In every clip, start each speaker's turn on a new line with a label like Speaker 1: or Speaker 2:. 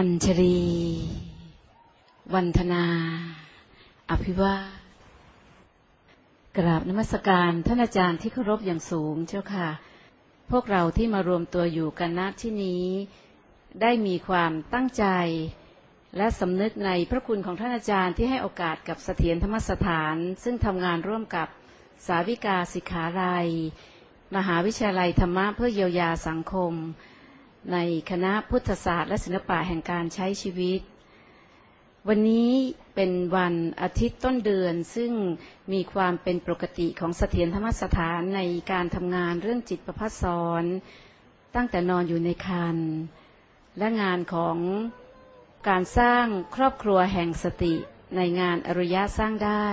Speaker 1: อัญชลีวันธนา อภิวากราบนมัสการท่านอาจารย์ที่เคารพอย่างสูงเจ้าค่ะ พวกเราที่มารวมตัวอยู่กันณที่นี้ ได้มีความตั้งใจ และสำนึกในพระคุณของท่านอาจารย์ที่ให้โอกาสกับเสถียรธรรมสถาน ซึ่งทำงานร่วมกับสาวิกาสิขาลัย มหาวิทยาลัยธรรมะเพื่อเยียวยาสังคม ในคณะพุทธศาสตร์ และศิลปะแห่งการใช้ชีวิต วันนี้เป็นวันอาทิตย์ต้นเดือนซึ่งมีความเป็นปกติของเสถียรธรรมสถานในการทำงานเรื่องจิตประพัฒสอนตั้งแต่นอนอยู่ในคันและงานของการสร้างครอบครัวแห่งสติในงานอริยะสร้างได้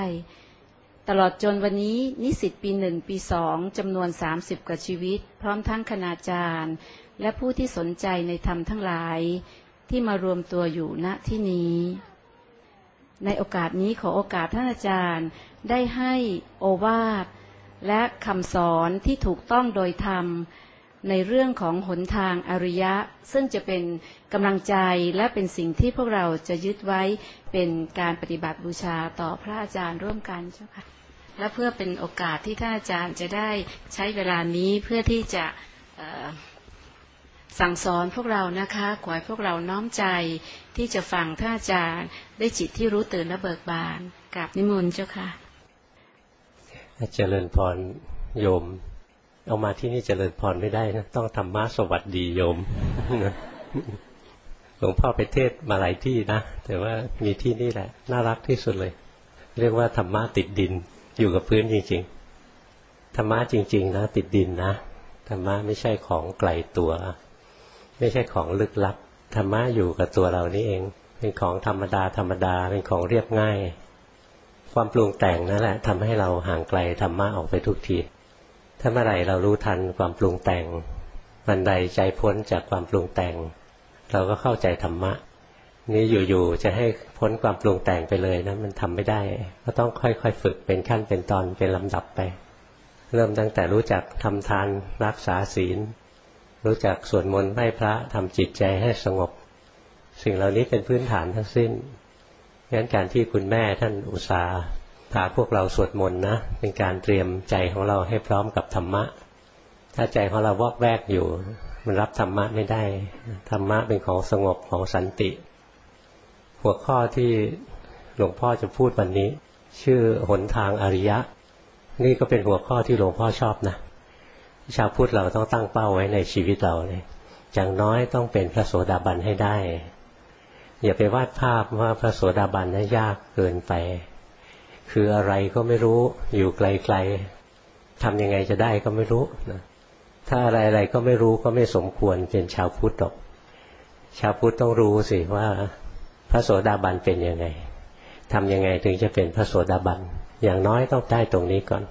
Speaker 1: ตลอดจนวันนี้นิสิตปีหนึ่งปีสองจำนวน 30 กว่าชีวิต พร้อมทั้งคณาจารย์ และผู้ที่สนใจในธรรมทั้งหลายที่มารวมตัวอยู่ณที่นี้ ในโอกาสนี้ขอโอกาสท่านอาจารย์ได้ให้โอวาทและคำสอนที่ถูกต้องโดยธรรมในเรื่องของหนทางอริยะ ซึ่งจะเป็นกำลังใจและเป็นสิ่งที่พวกเราจะยึดไว้เป็นการปฏิบัติบูชาต่อพระอาจารย์ร่วมกันเจ้าค่ะและเพื่อเป็นโอกาสที่ท่านอาจารย์จะได้ใช้เวลานี้เพื่อที่จะ สั่งสอนพวกเรานะคะ ขอให้พวกเราน้อมใจที่จะฟังท่านอาจารย์ได้จิตที่รู้ตื่นและเบิกบานกราบนิมนต์เจ้าค่ะ
Speaker 2: เจริญพรโยม เอามาที่นี่เจริญพรไม่ได้นะต้องธรรมะสวัสดีโยมหลวงพ่อไปเทศมาหลายที่นะ แต่ว่ามีที่นี่แหละ น่ารักที่สุดเลย เรียกว่าธรรมะติดดินอยู่กับพื้นจริง ๆ ธรรมะจริง ๆ นะ ติดดินนะธรรมะไม่ใช่ของไกลตัว ไม่ใช่ของลึกลับธรรมะอยู่กับตัวเรานี่เอง เป็นของธรรมดาธรรมดาเป็นของเรียบง่าย ความปรุงแต่งนั่นแหละทำให้เราห่างไกลธรรมะออกไปทุกทีถ้าเมื่อไหร่เรารู้ทันความปรุงแต่งวันใดใจพ้นจากความปรุงแต่ง เราก็เข้าใจธรรมะ นี่อยู่ๆจะให้พ้นความปรุงแต่งไปเลยนะมันทำไม่ได้ ก็ต้องค่อยๆฝึกเป็นขั้นเป็นตอนเป็นลำดับไป เริ่มตั้งแต่รู้จักทำทานรักษาศีล รู้จักสวดมนต์ไหว้พระทำจิตใจให้สงบ สิ่งเหล่านี้เป็นพื้นฐานทั้งสิ้นงั้นการที่คุณแม่ท่านอุตสาห์พาพวกเราสวดมนต์นะเป็นการเตรียมใจของเราให้พร้อมกับธรรมะ ถ้าใจของเราวอกแวกอยู่ มันรับธรรมะไม่ได้ ธรรมะเป็นของสงบของสันติ หัวข้อที่หลวงพ่อจะพูดวันนี้ ชื่อหนทางอริยะ นี่ก็เป็นหัวข้อที่หลวงพ่อชอบนะ ชาวพุทธเราต้องตั้งเป้าไว้ในชีวิตเราเลยอย่างน้อยต้องเป็นพระโสดาบันให้ได้ อย่าไปวาดภาพว่าพระโสดาบันนั้นยากเกินไป คืออะไรก็ไม่รู้อยู่ไกลๆทำยังไงจะได้ก็ไม่รู้นะถ้าอะไรๆก็ไม่รู้ก็ไม่สมควรเป็นชาวพุทธหรอก ชาวพุทธต้องรู้สิว่าพระโสดาบันเป็นยังไงทำยังไงถึงจะเป็นพระโสดาบันอย่างน้อยต้องได้ตรงนี้ก่อน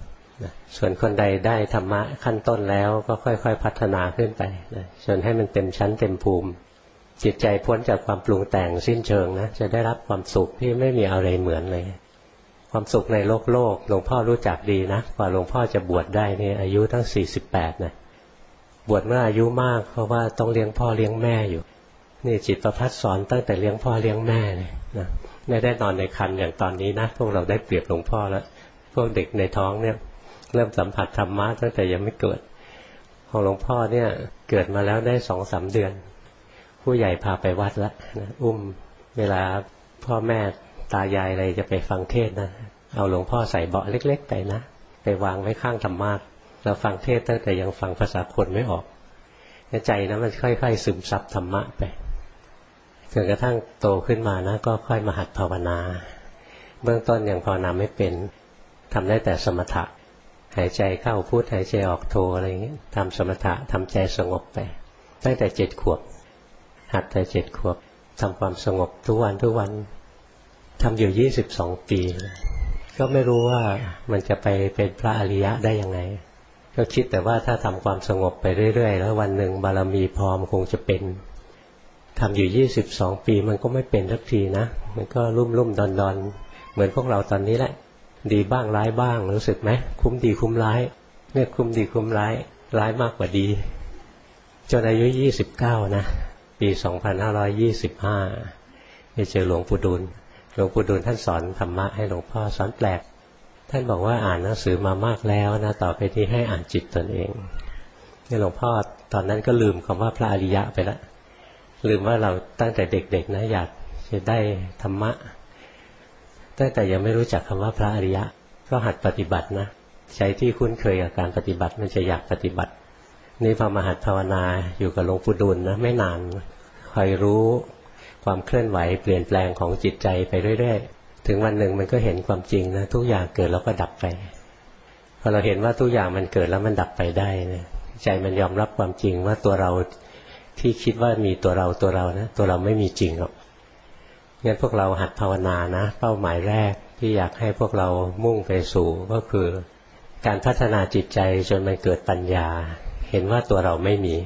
Speaker 2: ส่วนคนใดได้ธรรมะขั้นต้นแล้วก็ค่อย ๆ พัฒนาขึ้นไปนะจนให้มันเต็มชั้นเต็มภูมิ จิตใจพ้นจากความปรุงแต่งสิ้นเชิงนะจะได้รับความสุขที่ไม่มีอะไรเหมือนเลย ความสุขในโลกโลกหลวงพ่อรู้จักดีนะกว่าหลวงพ่อจะบวชได้นี่อายุตั้งสี่สิบแปดนะบวชเมื่ออายุมาก เพราะว่าต้องเลี้ยงพ่อเลี้ยงแม่อยู่ นี่จิตประพัดสอนตั้งแต่เลี้ยงพ่อเลี้ยงแม่เลยนะไม่ได้นอนในคันอย่างตอนนี้นะพวกเราได้เปรียบหลวงพ่อแล้วพวกเด็กในท้องเนี่ย เริ่มสัมผัสธรรมะตั้งแต่ยังไม่เกิด ของหลวงพ่อเนี่ยเกิดมาแล้วได้สองสาเดือน ผู้ใหญ่พาไปวัดละนะอุ้มเวลาพ่อแม่ตายายอะไรจะไปฟังเทศนะเอาหลวงพ่อใส่เบาะเล็ก ๆ ไปนะ ไปวางไว้ข้างธรรมะเราฟังเทศตั้งแต่ยังฟังภาษาคนไม่ออกใจนะมันค่อยๆซึมซับธรรมะไปจนกระทั่งโตขึ้นมานะ ก็ค่อยมาหัดภาวนา เบื้องต้นยังภาวนาไม่เป็นทำได้แต่สมถะ หายใจเข้าพูดหายใจออกโทอะไรอย่างเงี้ยทำสมถะทำใจสงบไป ตั้งแต่เจ็ดขวบ หัดแต่เจ็ดขวบทำความสงบทุกวันทุกวันทำอยู่ยี่สิบสองปี ก็ไม่รู้ว่ามันจะไปเป็นพระอริยะได้ยังไง ก็คิดแต่ว่าถ้าทำความสงบไปเรื่อย ๆ แล้ววันหนึ่งบารมีพร้อมคงจะเป็นทำอยู่ยี่สิบสองปีมันก็ไม่เป็นสักทีนะ มันก็รุ่มรุ่มดอนดอนเหมือนพวกเราตอนนี้แหละ ดีบ้างร้ายบ้าง รู้สึกไหมคุ้มดีคุ้มร้ายเนี่ยคุ้มดีคุ้มร้าย ร้ายมากกว่าดี จนอายุยี่สิบเก้านะ ปี2525ไปเจอหลวงปู่ดูลหลวงปู่ดูลท่านสอนธรรมะให้หลวงพ่อสอนแปลก ท่านบอกว่าอ่านหนังสือมามากแล้วนะต่อไปที่ให้อ่านจิตตนเองนี่หลวงพ่อตอนนั้นก็ลืมคำว่าพระอริยะไปล้วลืมว่าเราตั้งแต่เด็กๆนะอยากจะได้ธรรมะ ตั้งแต่ยังไม่รู้จักคำว่าพระอริยะ ก็หัดปฏิบัตินะใจที่คุ้นเคยกับการปฏิบัติมันจะอยากปฏิบัติ นี่พอมาหัดภาวนาอยู่กับหลวงปู่ดูลนะไม่นานคอยรู้ความเคลื่อนไหวเปลี่ยนแปลงของจิตใจไปเรื่อยๆ ถึงวันหนึ่งมันก็เห็นความจริงนะทุกอย่างเกิดแล้วก็ดับไปพอเราเห็นว่าทุกอย่างมันเกิดแล้วมันดับไปได้นะใจมันยอมรับความจริงว่าตัวเราที่คิดว่ามีตัวเราตัวเรานะตัวเราไม่มีจริงหรอก งั้นพวกเราหัดภาวนานะ เป้าหมายแรกที่อยากให้พวกเรามุ่งไปสู่ก็คือ การพัฒนาจิตใจจนมันเกิดปัญญา เห็นว่าตัวเราไม่มี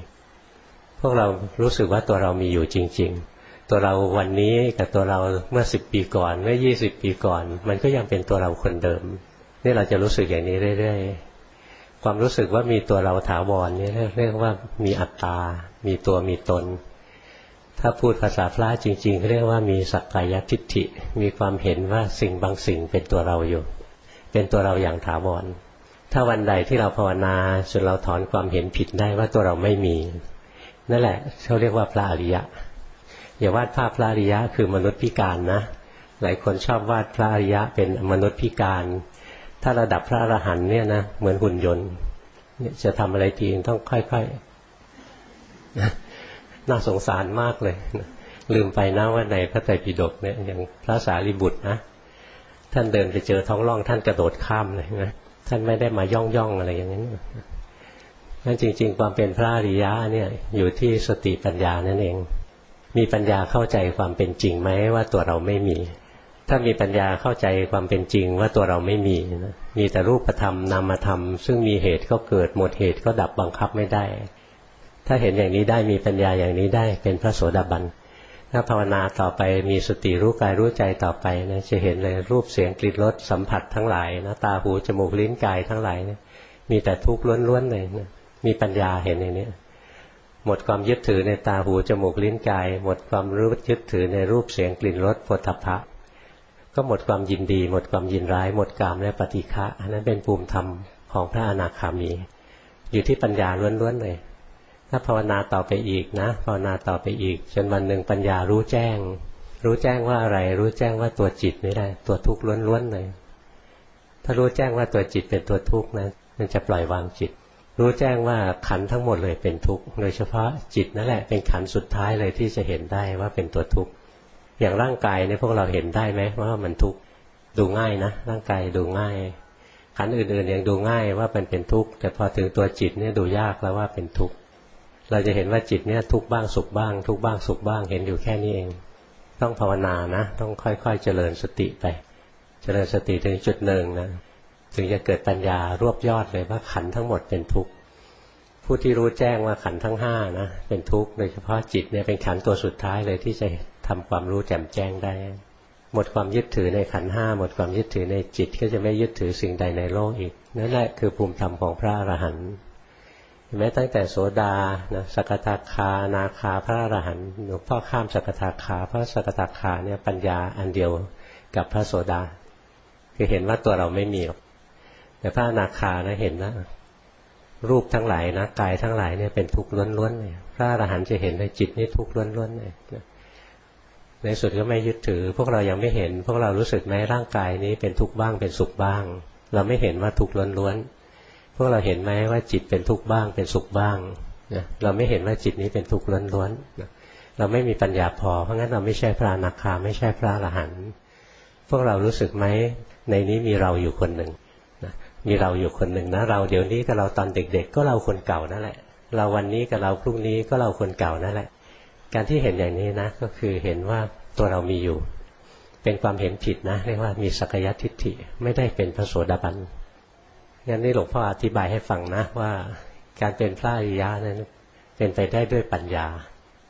Speaker 2: พวกเรารู้สึกว่าตัวเรามีอยู่จริง ๆ ตัวเราวันนี้กับตัวเราเมื่อสิบปีก่อนเมื่อยี่สิบปีก่อน มันก็ยังเป็นตัวเราคนเดิม นี่เราจะรู้สึกอย่างนี้เรื่อยๆความรู้สึกว่ามีตัวเราถาวรนี่เรียกว่ามีอัตตา มีตัวมีตน ถ้าพูดภาษาพระจริงๆเรียกว่ามีสักกายทิฏฐิ มีความเห็นว่าสิ่งบางสิ่งเป็นตัวเราอยู่ เป็นตัวเราอย่างถาวร ถ้าวันใดที่เราภาวนาจนเราถอนความเห็นผิดได้ว่าตัวเราไม่มี นั่นแหละเขาเรียกว่าพระอริยะ อย่าวาดภาพพระอริยะคือมนุษย์พิการนะ หลายคนชอบวาดพระอริยะเป็นมนุษย์พิการ ถ้าระดับพระอรหันต์เนี่ยนะเหมือนหุ่นยนต์จะทำอะไรทีต้องค่อยๆ น่าสงสารมากเลย ลืมไปนะว่าในพระไตรปิฎกเนี่ยอย่างพระสารีบุตรนะ ท่านเดินไปเจอท้องร่อง ท่านกระโดดข้ามเลยนะท่านไม่ได้มาย่องย่องอะไรอย่างนั้นนั่นจริง ๆ ความเป็นพระอริยะเนี่ยอยู่ที่สติปัญญานั่นเอง มีปัญญาเข้าใจความเป็นจริงไหมว่าตัวเราไม่มี ถ้ามีปัญญาเข้าใจความเป็นจริงว่าตัวเราไม่มีนะมีแต่รูปธรรมนามธรรม ซึ่งมีเหตุก็เกิดหมดเหตุก็ดับบังคับไม่ได้ ถ้าเห็นอย่างนี้ได้มีปัญญาอย่างนี้ได้เป็นพระโสดาบันถ้าภาวนาต่อไปมีสติรู้กายรู้ใจต่อไปนะจะเห็นเลยรูปเสียงกลิ่นรสสัมผัสทั้งหลายนะตาหูจมูกลิ้นกายทั้งหลายนะมีแต่ทุกข์ล้วนๆเลยนะมีปัญญาเห็นอย่างนี้หมดความยึดถือในตาหูจมูกลิ้นกาย หมดความรู้ยึดถือในรูปเสียงกลิ่นรสผลทพะ ก็หมดความยินดี หมดความยินร้าย หมดกามและปฏิฆะอันนั้นเป็นภูมิธรรมของพระอนาคามี อยู่ที่ปัญญาล้วนๆเลย ถ้าภาวนาต่อไปอีกนะภาวนาต่อไปอีก จนวันหนึ่งปัญญารู้แจ้ง รู้แจ้งว่าอะไร รู้แจ้งว่าตัวจิตนี่แหละตัวทุกข์ล้วนๆเลยถ้ารู้แจ้งว่าตัวจิตเป็นตัวทุกข์นะมันจะปล่อยวางจิต รู้แจ้งว่าขันทั้งหมดเลยเป็นทุกข์โดยเฉพาะจิตนั่นแหละเป็นขันสุดท้ายเลยที่จะเห็นได้ว่าเป็นตัวทุกข์อย่างร่างกายเนี่ยพวกเราเห็นได้ไหมว่ามันทุกข์ดูง่ายนะร่างกายดูง่ายขันอื่นๆยังดูง่ายว่ามันเป็นทุกข์แต่พอถึงตัวจิตเนี่ยดูยากแล้วว่าเป็นทุกข์ เราจะเห็นว่าจิตเนี่ยทุกบ้างสุขบ้าง ทุกบ้างสุขบ้างเห็นอยู่แค่นี้เอง ต้องภาวนานะ ต้องค่อยๆเจริญสติไป เจริญสติถึงจุดหนึ่งนะถึงจะเกิดปัญญารวบยอดเลยว่าขันทั้งหมดเป็นทุกข์ผู้ที่รู้แจ้งว่าขันทั้งห้านะเป็นทุกข์โดยเฉพาะจิตเนี่ยเป็นขันตัวสุดท้ายเลยที่จะทำความรู้แจ่มแจ้งได้ หมดความยึดถือในขันห้าหมดความยึดถือในจิตก็จะไม่ยึดถือสิ่งใดในโลกอีกนั่นแหละคือภูมิธรรมของพระอรหันต์ เห็นไหมตั้งแต่โสดานะสกทาคา นาคา พระอรหันต์หลวงพ่อข้ามสกทาคา พระสกทาคาเนี่ยปัญญาอันเดียวกับพระโสดา คือเห็นว่าตัวเราไม่มีหรอกแต่พระนาคานะเห็นนะรูปทั้งหลายนะกายทั้งหลายเนี่ยเป็นทุกข์ล้วนๆเลยพระอรหันต์จะเห็นในจิตนี่ทุกข์ล้วนๆเลยในสุดก็ไม่ยึดถือ พวกเรายังไม่เห็น พวกเรารู้สึกไหมร่างกายนี้เป็นทุกข์บ้างเป็นสุขบ้าง เราไม่เห็นว่าทุกข์ล้วนๆ พวกเราเห็นไหมว่าจิตเป็นทุกข์บ้าง เป็นสุขบ้างนะเราไม่เห็นว่าจิตนี้เป็นทุกข์ล้วนๆนะเราไม่มีปัญญาพอ เพราะงั้นเราไม่ใช่พระอนาคาไม่ใช่พระอรหันต์พวกเรารู้สึกไหมในนี้มีเราอยู่คนหนึ่งนะมีเราอยู่คนหนึ่งนะเราเดี๋ยวนี้กับเราตอนเด็ก ๆ ก็เราคนเก่านั่นแหละ เราวันนี้กับเราพรุ่งนี้ก็เราคนเก่านั่นแหละ การที่เห็นอย่างนี้นะก็คือเห็นว่าตัวเรามีอยู่ เป็นความเห็นผิดนะเรียกว่ามีสักยทิฏฐิไม่ได้เป็นพระโสดาบัน งั้นนี่หลวงพ่ออธิบายให้ฟังนะว่าการเป็นพระอริยะนั้นเป็นไปได้ด้วยปัญญา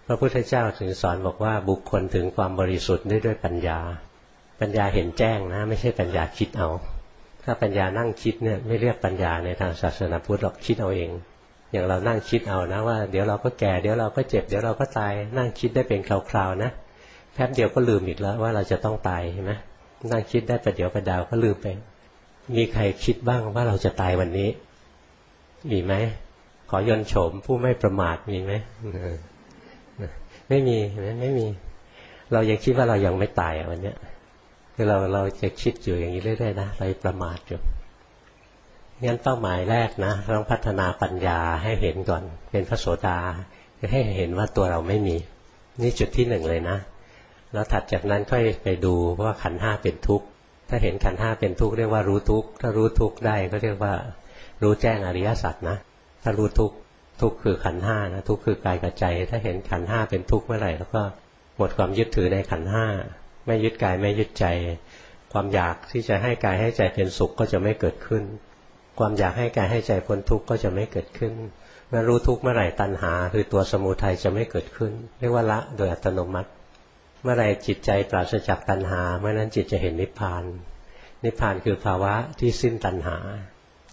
Speaker 2: พระพุทธเจ้าถึงสอนบอกว่าบุคคลถึงความบริสุทธิ์ได้ด้วยปัญญา ปัญญาเห็นแจ้งนะ ไม่ใช่ปัญญาคิดเอา ถ้าปัญญานั่งคิดเนี่ยไม่เรียกปัญญาในทางศาสนาพุทธหรอกคิดเอาเอง อย่างเรานั่งคิดเอานะว่าเดี๋ยวเราก็แก่เดี๋ยวเราก็เจ็บเดี๋ยวเราก็ตายนั่งคิดได้เป็นคราวๆนะแป๊บเดียวก็ลืมอีกแล้วว่าเราจะต้องตายใช่ไหมนั่งคิดได้ประเดี๋ยวประดาวก็ลืมไป มีใครคิดบ้างว่าเราจะตายวันนี้ มีไหม ขอยนโฉมผู้ไม่ประมาทมีไหมไม่มีไม่มี เรายังคิดว่าเรายังไม่ตายวันเนี้ยคือเราเราจะคิดอยู่อย่างนี้เรื่อยๆนะเราประมาทอยู่งั้นเป้าหมายแรกนะต้องพัฒนาปัญญาให้เห็นก่อน เป็นพระโสดาให้เห็นว่าตัวเราไม่มี นี่จุดที่หนึ่งเลยนะ แล้วถัดจากนั้นค่อยไปดูว่าขันห้าเป็นทุกข์ ถ้าเห็นขันห้าเป็นทุกข์เรียกว่ารู้ทุกข์ถ้ารู้ทุกข์ได้ก็เรียกว่า รู้แจ้งอริยสัจนะถ้ารู้ทุกข์ทุกข์คือขันห้านะทุกข์คือกายกับใจ ถ้าเห็นขันห้าเป็นทุกข์เมื่อไหร่แล้วก็หมดความยึดถือในขันห้าไม่ยึดกายไม่ยึดใจ ความอยากที่จะให้กายให้ใจเป็นสุขก็จะไม่เกิดขึ้น ความอยากให้กายให้ใจพ้นทุกข์ก็จะไม่เกิดขึ้นเมื่อรู้ทุกข์เมื่อไหร่ตัณหา คือตัวสมุทัยจะไม่เกิดขึ้น เรียกว่าละโดยอัตโนมัติ เมื่อไรจิตใจปราศจากตัณหา เมื่อนั้นจิตจะเห็นนิพพาน นิพพานคือภาวะที่สิ้นตัณหา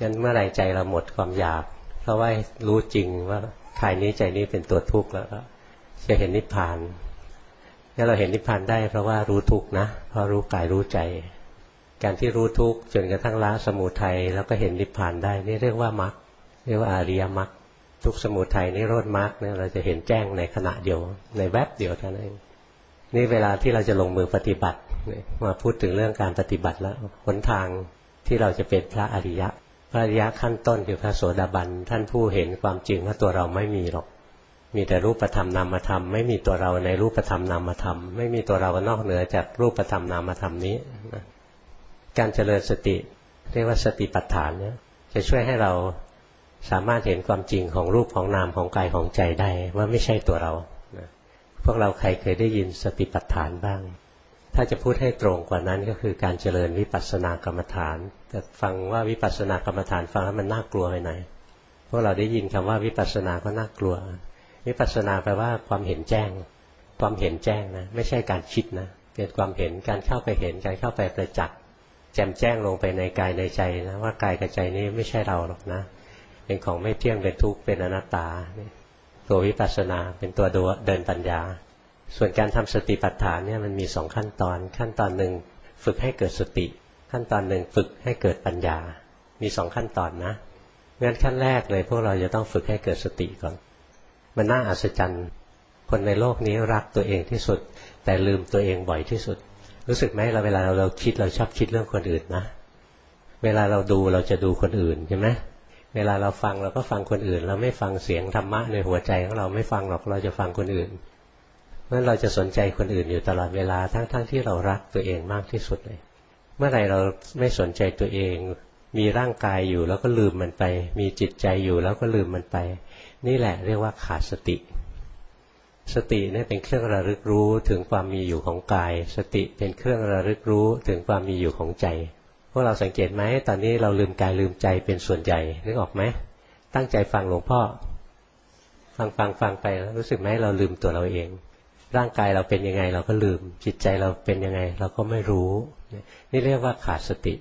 Speaker 2: งั้นเมื่อไรใจเราหมดความอยาก เพราะว่ารู้จริงว่ากายนี้ใจนี้เป็นตัวทุกข์แล้วจะเห็นนิพพานงั้นเราเห็นนิพพานได้เพราะว่ารู้ทุกข์นะ เพราะรู้กายรู้ใจ การที่รู้ทุกข์จนกระทั่งละสมุทัยแล้วก็เห็นนิพพานได้ นี่เรียกว่ามรรค เรียกว่าอริยมรรค ทุกสมุทัยนี่โรดมรรคเนี่ยเราจะเห็นแจ้งในขณะเดียว ในแวบเดียวเท่านั้นเอง นี่เวลาที่เราจะลงมือปฏิบัติมาพูดถึงเรื่องการปฏิบัติแล้วหนทางที่เราจะเป็นพระอริยะ พระอริยะขั้นต้นคือพระโสดาบันท่านผู้เห็นความจริงว่าตัวเราไม่มีหรอก มีแต่รูปธรรมนามธรรมไม่มีตัวเราในรูปธรรมนามธรรมไม่มีตัวเรานอกเหนือจากรูปธรรมนามธรรมนี้การเจริญสติเรียกว่าสติปัฏฐานเนี่ยจะช่วยให้เราสามารถเห็นความจริงของรูปของนามของกายของใจได้ว่าไม่ใช่ตัวเรา พวกเราใครเคยได้ยินสติปัฏฐานบ้าง ถ้าจะพูดให้ตรงกว่านั้นก็คือการเจริญวิปัสสนากรรมฐาน แต่ฟังว่าวิปัสสนากรรมฐานฟังแล้วมันน่ากลัวไปไหน พวกเราได้ยินคำว่าวิปัสสนาก็น่ากลัว วิปัสสนาแปลว่าความเห็นแจ้ง ความเห็นแจ้งนะ ไม่ใช่การคิดนะเป็นความเห็นการเข้าไปเห็นการเข้าไปประจักษ์แจ่มแจ้งลงไปในกายในใจนะว่ากายกับใจนี้ไม่ใช่เราหรอกนะ เป็นของไม่เที่ยงเป็นทุกข์เป็นอนัตตานี่ ตัววิปัสสนาเป็นตัวเดินปัญญา ส่วนการทำสติปัฏฐานเนี่ยมันมีสองขั้นตอน ขั้นตอนหนึ่งฝึกให้เกิดสติ ขั้นตอนหนึ่งฝึกให้เกิดปัญญา มีสองขั้นตอนนะงั้นขั้นแรกเลยพวกเราจะต้องฝึกให้เกิดสติก่อน มันน่าอัศจรรย์ คนในโลกนี้รักตัวเองที่สุด แต่ลืมตัวเองบ่อยที่สุด รู้สึกไหมเราเวลาเราคิดเราชอบคิดเรื่องคนอื่นนะ เวลาเราดูเราจะดูคนอื่นใช่ไหม เวลาเราฟังเราก็ฟังคนอื่น เราไม่ฟังเสียงธรรมะในหัวใจของเราไม่ฟังหรอกเราจะฟังคนอื่นเพราะเราจะสนใจคนอื่นอยู่ตลอดเวลาทั้งๆทที่เรารักตัวเองมากที่สุดเลย เมื่อไหร่เราไม่สนใจตัวเอง มีร่างกายอยู่แล้วก็ลืมมันไป มีจิตใจอยู่แล้วก็ลืมมันไป นี่แหละเรียกว่าขาดสติ สติเนี่ยเป็นเครื่องระลึกรู้ถึงความมีอยู่ของกาย สติเป็นเครื่องระลึกรู้ถึงความมีอยู่ของใจ วกเราสังเกตไหมตอนนี้เราลืมกายลืมใจเป็นส่วนใหญ่นึกออกไหมตั้งใจฟังหลวงพ่อ ฟังฟังฟังไปแล้วรู้สึกไหมเราลืมตัวเราเอง ร่างกายเราเป็นยังไงเราก็ลืม จิตใจเราเป็นยังไง เราก็ไม่รู้ นี่เรียกว่าขาดสติ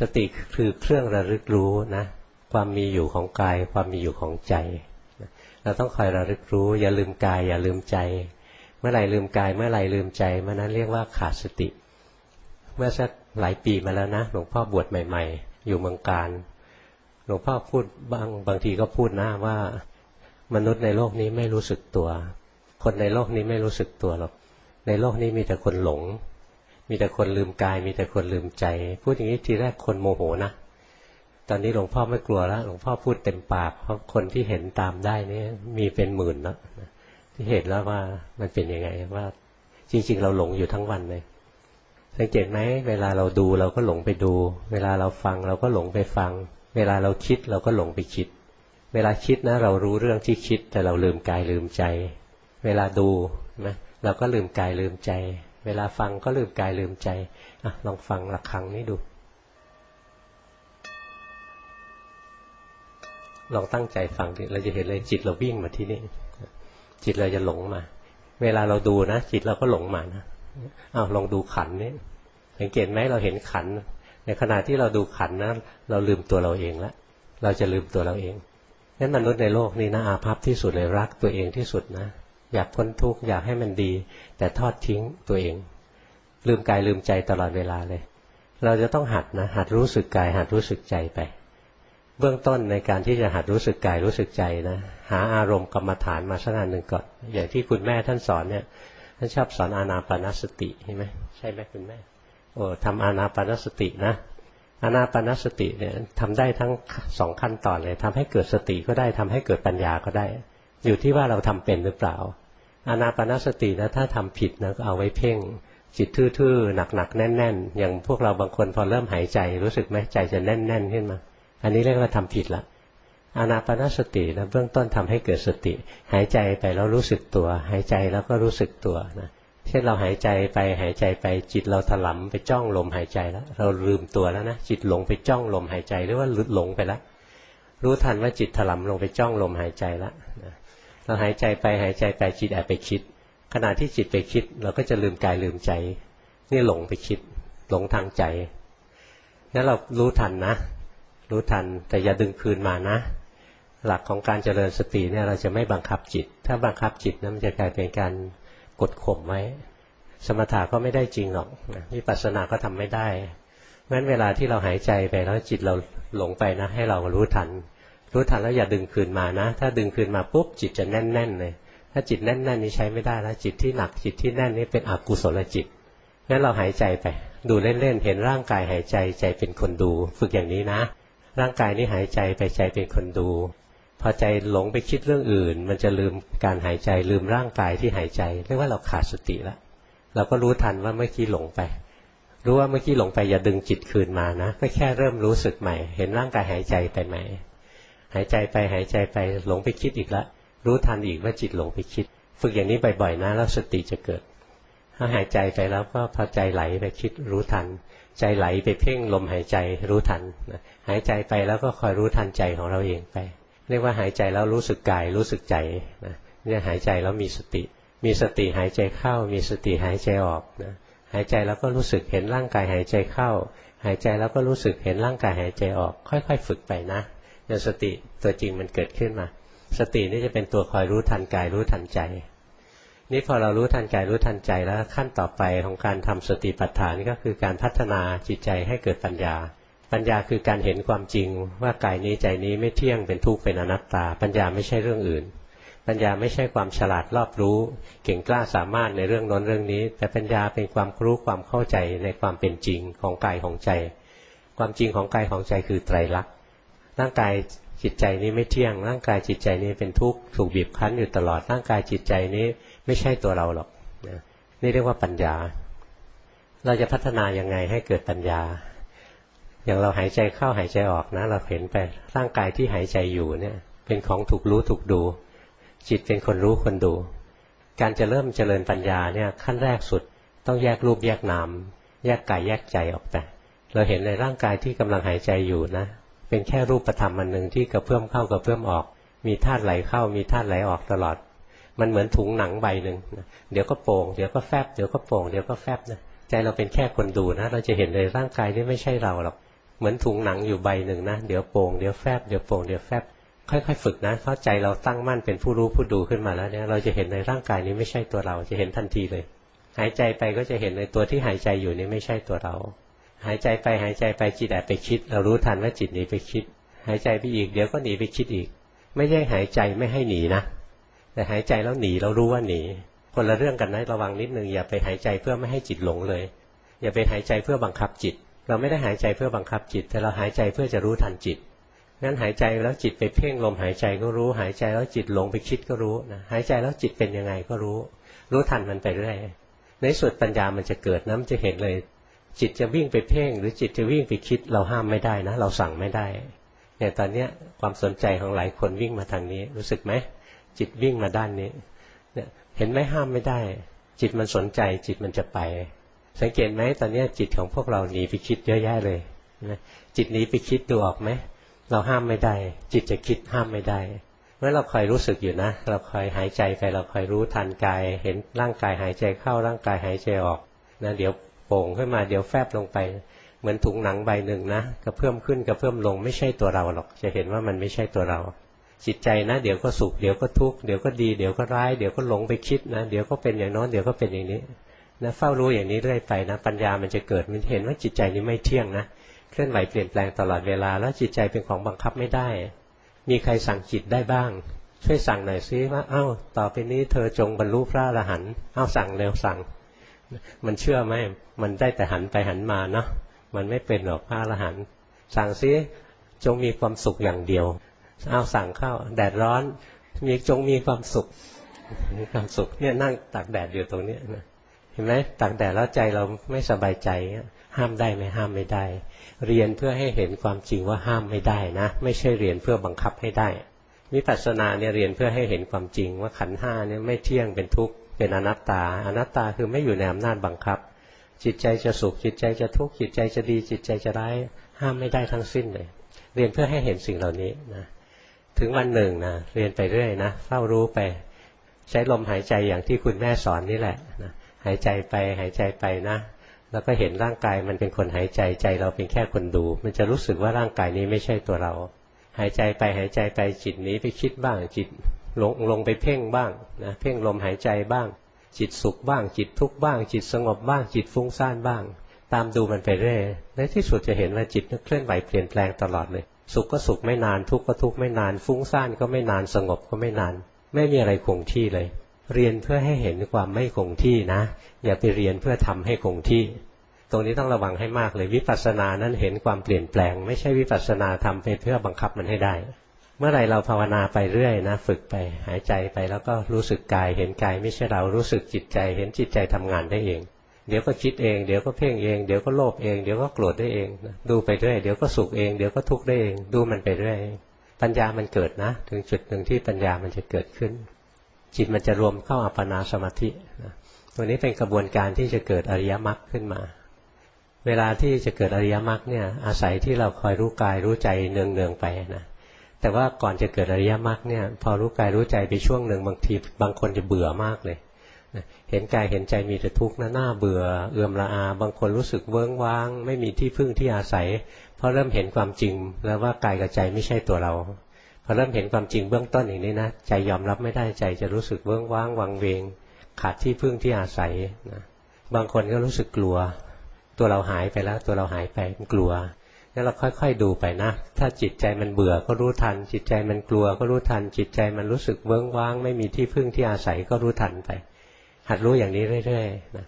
Speaker 2: สติคือเครื่องระลึกรู้นะความมีอยู่ของกาย ความมีอยู่ของใจ เราต้องคอยระลึกรู้ อย่าลืมกาย อย่าลืมใจ เมื่อไหร่ลืมกาย เมื่อไหร่ลืมใจเมื่อนั้นเรียกว่าขาดสติ เมื่อสัก หลายปีมาแล้วนะหลวงพ่อบวชใหม่ ๆ อยู่เมืองการหลวงพ่อพูดบางบางทีก็พูดนะว่ามนุษย์ในโลกนี้ไม่รู้สึกตัว คนในโลกนี้ไม่รู้สึกตัวหรอกในโลกนี้มีแต่คนหลง มีแต่คนลืมกาย มีแต่คนลืมใจ พูดอย่างนี้ทีแรกคนโมโหนะตอนนี้หลวงพ่อไม่กลัวแล้วหลวงพ่อพูดเต็มปาก เพราะคนที่เห็นตามได้นี่มีเป็นหมื่นแล้วที่เห็นแล้วว่ามันเป็นยังไงว่า จริง ๆ เราหลงอยู่ทั้งวันเลย สังเกตไหมเวลาเราดูเราก็หลงไปดู เวลาเราฟังเราก็หลงไปฟัง เวลาเราคิดเราก็หลงไปคิด เวลาคิดนะ เรารู้เรื่องที่คิด แต่เราลืมกายลืมใจ เวลาดูนะเราก็ลืมกายลืมใจ เวลาฟังก็ลืมกายลืมใจอะลองฟังระฆังนี้ดู ลองตั้งใจฟังดิเราจะเห็นเลยจิตเราวิ่งมาที่นี่จิตเราจะหลงมา เวลาเราดูนะ จิตเราก็หลงมานะ อ้าวลองดูขันนี่สังเกตไหมเราเห็นขัน ในขณะที่เราดูขันนะเราลืมตัวเราเองแล้วเราจะลืมตัวเราเองนั้นมนุษย์ในโลกนี้นะอาภัพที่สุดเลยรักตัวเองที่สุดนะ อยากพ้นทุกข์อยากให้มันดี แต่ทอดทิ้งตัวเอง ลืมกายลืมใจตลอดเวลาเลย เราจะต้องหัดนะ หัดรู้สึกกาย หัดรู้สึกใจไป เบื้องต้นในการที่จะหัดรู้สึกกายรู้สึกใจนะ หาอารมณ์กรรมฐานมาสักอันหนึ่งก่อนอย่างที่คุณแม่ท่านสอนเนี่ย ท่านชอบสอนอานาปานสติใช่ไหมใช่ไหมคุณแม่โอ้ทำอานาปานสตินะอานาปานสติเนี่ยทำได้ทั้งสองขั้นตอนเลยทำให้เกิดสติก็ได้ทำให้เกิดปัญญาก็ได้ อยู่ที่ว่าเราทำเป็นหรือเปล่า อานาปานสตินะถ้าทำผิดนะก็เอาไว้เพ่งจิตทื่อๆหนักๆแน่น ๆ อย่างพวกเราบางคนพอเริ่มหายใจรู้สึกไหมใจจะแน่น ๆ ขึ้นมา อันนี้เรียกว่าทำผิดละ อานาปานสตินะเบื้องต้นทำให้เกิดสติ หายใจไปแล้วรู้สึกตัว หายใจแล้วก็รู้สึกตัวนะเช่นเราหายใจไปหายใจไปจิตเราถลำไปจ้องลมหายใจแล้ว เราลืมตัวแล้วนะจิตหลงไปจ้องลมหายใจหรือว่าหลงไปแล้วรู้ทันว่าจิตถลำลงไปจ้องลมหายใจแล้วเราหายใจไปหายใจไปจิตแอบไปคิด ขณะที่จิตไปคิด เราก็จะลืมกายลืมใจนี่หลงไปคิด หลงทางใจนั้นเรารู้ทันนะ รู้ทันแต่อย่าดึงคืนมานะ หลักของการเจริญสติเนี่ยเราจะไม่บังคับจิต ถ้าบังคับจิตนั้นมันจะกลายเป็นการกดข่มไว้ สมถะก็ไม่ได้จริงหรอกวิปัสสนาก็ทำไม่ได้งั้นเวลาที่เราหายใจไปแล้วจิตเราหลงไปนะ ให้เรารู้ทัน รู้ทันแล้วอย่าดึงคืนมานะ ถ้าดึงคืนมาปุ๊บจิตจะแน่นๆเลยถ้าจิตแน่น ๆ นี้ใช้ไม่ได้แล้วจิตที่หนักจิตที่แน่นนี้เป็นอกุศลจิตงั้นเราหายใจไป ดูเล่นๆเห็นร่างกายหายใจใจเป็นคนดู ฝึกอย่างนี้นะ ร่างกายนี้หายใจไปใจเป็นคนดู พอใจหลงไปคิดเรื่องอื่น มันจะลืมการหายใจลืมร่างกายที่หายใจเรียกว่าเราขาดสติแล้วเราก็รู้ทันว่าเมื่อกี้หลงไป รู้ว่าเมื่อกี้หลงไปอย่าดึงจิตคืนมานะก็แค่เริ่มรู้สึกใหม่ เห็นร่างกายหายใจไปไหมหายใจไปหายใจไปหลงไปคิดอีกแล้วรู้ทันอีกว่าจิตหลงไปคิด ฝึกอย่างนี้บ่อยๆนะแล้วสติจะเกิด ถ้าหายใจไปแล้วก็พอใจไหลไปคิดรู้ทัน ใจไหลไปเพ่งลมหายใจรู้ทันหายใจไปแล้วก็คอยรู้ทันใจของเราเองไป เรียกว่าหายใจแล้วรู้สึกกายรู้สึกใจนะเนี่ยหายใจแล้วมีสติ มีสติหายใจเข้า มีสติหายใจออกนะหายใจแล้วก็รู้สึกเห็นร่างกายหายใจเข้า หายใจแล้วก็รู้สึกเห็นร่างกายหายใจออก ค่อย ๆ ฝึกไปนะจนสติตัวจริงมันเกิดขึ้นมา สตินี่จะเป็นตัวคอยรู้ทันกายรู้ทันใจ นี่พอเรารู้ทันกายรู้ทันใจแล้วขั้นต่อไปของการทำสติปัฏฐานก็คือการพัฒนาจิตใจให้เกิดปัญญา ปัญญาคือการเห็นความจริงว่ากายนี้ใจนี้ไม่เที่ยงเป็นทุกข์เป็นอนัตตา ปัญญาไม่ใช่เรื่องอื่น ปัญญาไม่ใช่ความฉลาดรอบรู้ เก่งกล้าสามารถในเรื่องน้นเรื่องนี้ แต่ปัญญาเป็นความรู้ความเข้าใจในความเป็นจริงของกายของใจ ความจริงของกายของใจคือไตรลักษณ์ร่างกายจิตใจนี้ไม่เที่ยง ร่างกายจิตใจนี้เป็นทุกข์ถูกบีบคั้นอยู่ตลอดร่างกายจิตใจนี้ไม่ใช่ตัวเราหรอกนี่เรียกว่าปัญญา เราจะพัฒนายังไงให้เกิดปัญญา อย่างเราหายใจเข้าหายใจออกนะ เราเห็นไปร่างกายที่หายใจอยู่เนี่ย เป็นของถูกรู้ถูกดู จิตเป็นคนรู้คนดู การจะเริ่มเจริญปัญญาเนี่ยขั้นแรกสุดต้องแยกรูปแยกนามแยกกายแยกใจออกไปเราเห็นในร่างกายที่กำลังหายใจอยู่นะ เป็นแค่รูปธรรมอันหนึ่งที่กระเพื่อมเข้ากระเพื่อมออก มีธาตุไหลเข้ามีธาตุไหลออกตลอด มันเหมือนถุงหนังใบหนึ่งเดี๋ยวก็โป่งเดี๋ยวก็แฟบเดี๋ยวก็โป่งเดี๋ยวก็แฟบนะใจเราเป็นแค่คนดูนะ เราจะเห็นเลยร่างกายที่ไม่ใช่เราหรอก เหมือนถุงหนังอยู่ใบหนึ่งนะเดี๋ยวโป่งเดี๋ยวแฟบเดี๋ยวโป่งเดี๋ยวแฟบค่อยๆฝึกนะเข้าใจเราตั้งมั่นเป็นผู้รู้ผู้ดูขึ้นมาแล้วเนี่ยเราจะเห็นในร่างกายนี้ไม่ใช่ตัวเราจะเห็นทันทีเลย หายใจไปก็จะเห็นในตัวที่หายใจอยู่นี้ไม่ใช่ตัวเรา หายใจไปหายใจไปจิตแอบไปคิด เรารู้ทันว่าจิตหนีไปคิด หายใจไปอีกเดี๋ยวก็หนีไปคิดอีก ไม่ใช่หายใจไม่ให้หนีนะแต่หายใจแล้วหนีเรารู้ว่าหนี คนละเรื่องกันนะระวังนิดนึงอย่าไปหายใจเพื่อไม่ให้จิตหลงเลย อย่าไปหายใจเพื่อบังคับจิต เราไม่ได้หายใจเพื่อบังคับจิต แต่เราหายใจเพื่อจะรู้ทันจิตงั้นหายใจแล้วจิตไปเพ่งลมหายใจก็รู้ หายใจแล้วจิตหลงไปคิดก็รู้นะหายใจแล้วจิตเป็นยังไงก็รู้ รู้ทันมันไปเรื่อยในสุดปัญญามันจะเกิดนะมันจะเห็นเลย จิตจะวิ่งไปเพ่ง หรือจิตจะวิ่งไปคิด เราห้ามไม่ได้นะ เราสั่งไม่ได้เนี่ยตอนเนี้ยความสนใจของหลายคนวิ่งมาทางนี้ รู้สึกไหมจิตวิ่งมาด้านนี้เนี่ยเห็นไหมห้ามไม่ได้ จิตมันสนใจ จิตมันจะไป สังเกตไหมตอนนี้จิตของพวกเราหนีไปคิดเยอะแยะเลยนะจิตหนีไปคิดดูออกไหมเราห้ามไม่ได้ จิตจะคิดห้ามไม่ได้เมื่อเราคอยรู้สึกอยู่นะ เราคอยหายใจไปเราคอยรู้ทันกาย เห็นร่างกายหายใจเข้าร่างกายหายใจออกนะเดี๋ยวโป่งขึ้นมาเดี๋ยวแฟบลงไป เหมือนถุงหนังใบหนึ่งนะกระเพื่อมขึ้นกระเพื่อมลงไม่ใช่ตัวเราหรอก จะเห็นว่ามันไม่ใช่ตัวเรา จิตใจนะ เดี๋ยวก็สุขเดี๋ยวก็ทุกข์เดี๋ยวก็ดีเดี๋ยวก็ร้ายเดี๋ยวก็หลงไปคิดนะ เดี๋ยวก็เป็นอย่างน้นเดี๋ยวก็เป็นอย่างนี้ นะเฝ้ารู้อย่างนี้เรื่อยไปนะปัญญามันจะเกิดมันเห็นว่าจิตใจนี้ไม่เที่ยงนะเคลื่อนไหวเปลี่ยนแปลงตลอดเวลา แล้วจิตใจเป็นของบังคับไม่ได้ มีใครสั่งจิตได้บ้าง ช่วยสั่งหน่อยซิว่าเอ้าต่อไปนี้เธอจงบรรลุพระอรหันต์เอ้าสั่งเร็วสั่ง มันเชื่อไหมมันได้แต่หันไปหันมาเนาะมันไม่เป็นหรอกพระอรหันต์สั่งซิจงมีความสุขอย่างเดียวเอาสั่งเข้า แดดร้อน มีจงมีความสุขมีความสุขเนี่ยนั่งตากแดดอยู่ตรงนี้นะ ห็นไหมตากแดดแล้วใจเราไม่สบายใจ ห้ามได้ไหมห้ามไม่ได้ เรียนเพื่อให้เห็นความจริงว่าห้ามไม่ได้นะ ไม่ใช่เรียนเพื่อบังคับให้ได้วิปัสสนาเนี่ยเรียนเพื่อให้เห็นความจริงว่าขันห้าเนี่ยไม่เที่ยงเป็นทุกข์เป็นอนัตตา อนัตตาคือไม่อยู่ในอำนาจบังคับ จิตใจจะสุขจิตใจจะทุกข์จิตใจจะดี จิตใจจะร้ายห้ามไม่ได้ทั้งสิ้นเลย เรียนเพื่อให้เห็นสิ่งเหล่านี้นะถึงวันหนึ่งนะเรียนไปเรื่อยนะเฝ้ารู้ไป ใช้ลมหายใจอย่างที่คุณแม่สอนนี่แหละนะ หายใจไปหายใจไปนะ แล้วก็เห็นร่างกายมันเป็นคนหายใจใจเราเป็นแค่คนดู มันจะรู้สึกว่าร่างกายนี้ไม่ใช่ตัวเรา หายใจไปหายใจไปจิตนี้ไปคิดบ้างจิตลงลงไปเพ่งบ้างนะเพ่งลมหายใจบ้าง จิตสุขบ้าง จิตทุกข์บ้าง จิตสงบบ้าง จิตฟุ้งซ่านบ้าง ตามดูมันไปเรื่อยในที่สุดจะเห็นว่าจิตเคลื่อนไหวเปลี่ยนแปลงตลอดเลย สุขก็สุขไม่นานทุกข์ก็ทุกข์ไม่นาน ฟุ้งซ่านก็ไม่นานสงบก็ไม่นาน ไม่มีอะไรคงที่เลย เรียนเพื่อให้เห็นความไม่คงที่นะ อย่าไปเรียนเพื่อทำให้คงที่ ตรงนี้ต้องระวังให้มากเลยวิปัสสนานั้นเห็นความเปลี่ยนแปลง ไม่ใช่วิปัสสนาทำไปเพื่อบังคับมันให้ได้ เมื่อไรเราภาวนาไปเรื่อยนะ ฝึกไปหายใจไปแล้วก็รู้สึกกาย เห็นกายไม่ใช่เรารู้สึกจิตใจ เห็นจิตใจทำงานได้เอง เดี๋ยวก็คิดเองเดี๋ยวก็เพ่งเองเดี๋ยวก็โลภเองเดี๋ยวก็โกรธได้เองดูไปเรื่อยเดี๋ยวก็สุขเองเดี๋ยวก็ทุกข์ได้เอง ดูมันไปเรื่อยปัญญามันเกิดนะ ถึงจุดหนึ่งที่ปัญญามันจะเกิดขึ้น จิตมันจะรวมเข้าอัปปนาสมาธินะตัวนี้เป็นกระบวนการที่จะเกิดอริยมรรคขึ้นมา เวลาที่จะเกิดอริยมรรคเนี่ยอาศัยที่เราคอยรู้กายรู้ใจเนืองๆไปนะแต่ว่าก่อนจะเกิดอริยมรรคเนี่ยพอรู้กายรู้ใจไปช่วงหนึ่งบางทีบางคนจะเบื่อมากเลยเห็นกายเห็นใจมีแต่ทุกข์นะหน้าเบื่อเอื่อมละอา บางคนรู้สึกเวิ้งว้าง ไม่มีที่พึ่งที่อาศัย เพราะเริ่มเห็นความจริงแล้วว่ากายกับใจไม่ใช่ตัวเรา อเริ่มเห็นความจริงเบื้องต้นอย่างนี้นะใจยอมรับไม่ได้ใจจะรู้สึกเวิ้องว้างวังเวง ขาดที่พึ่งที่อาศัยนะบางคนก็รู้สึกกลัว ตัวเราหายไปแล้ว ตัวเราหายไปมันกลัวแล้วเราค่อย ๆ ดูไปนะ ถ้าจิตใจมันเบื่อก็รู้ทัน จิตใจมันกลัวก็รู้ทัน จิตใจมันรู้สึกเวิ้องว้าง ไม่มีที่พึ่งที่อาศัยก็รู้ทันไป หัดรู้อย่างนี้เรื่อยๆนะ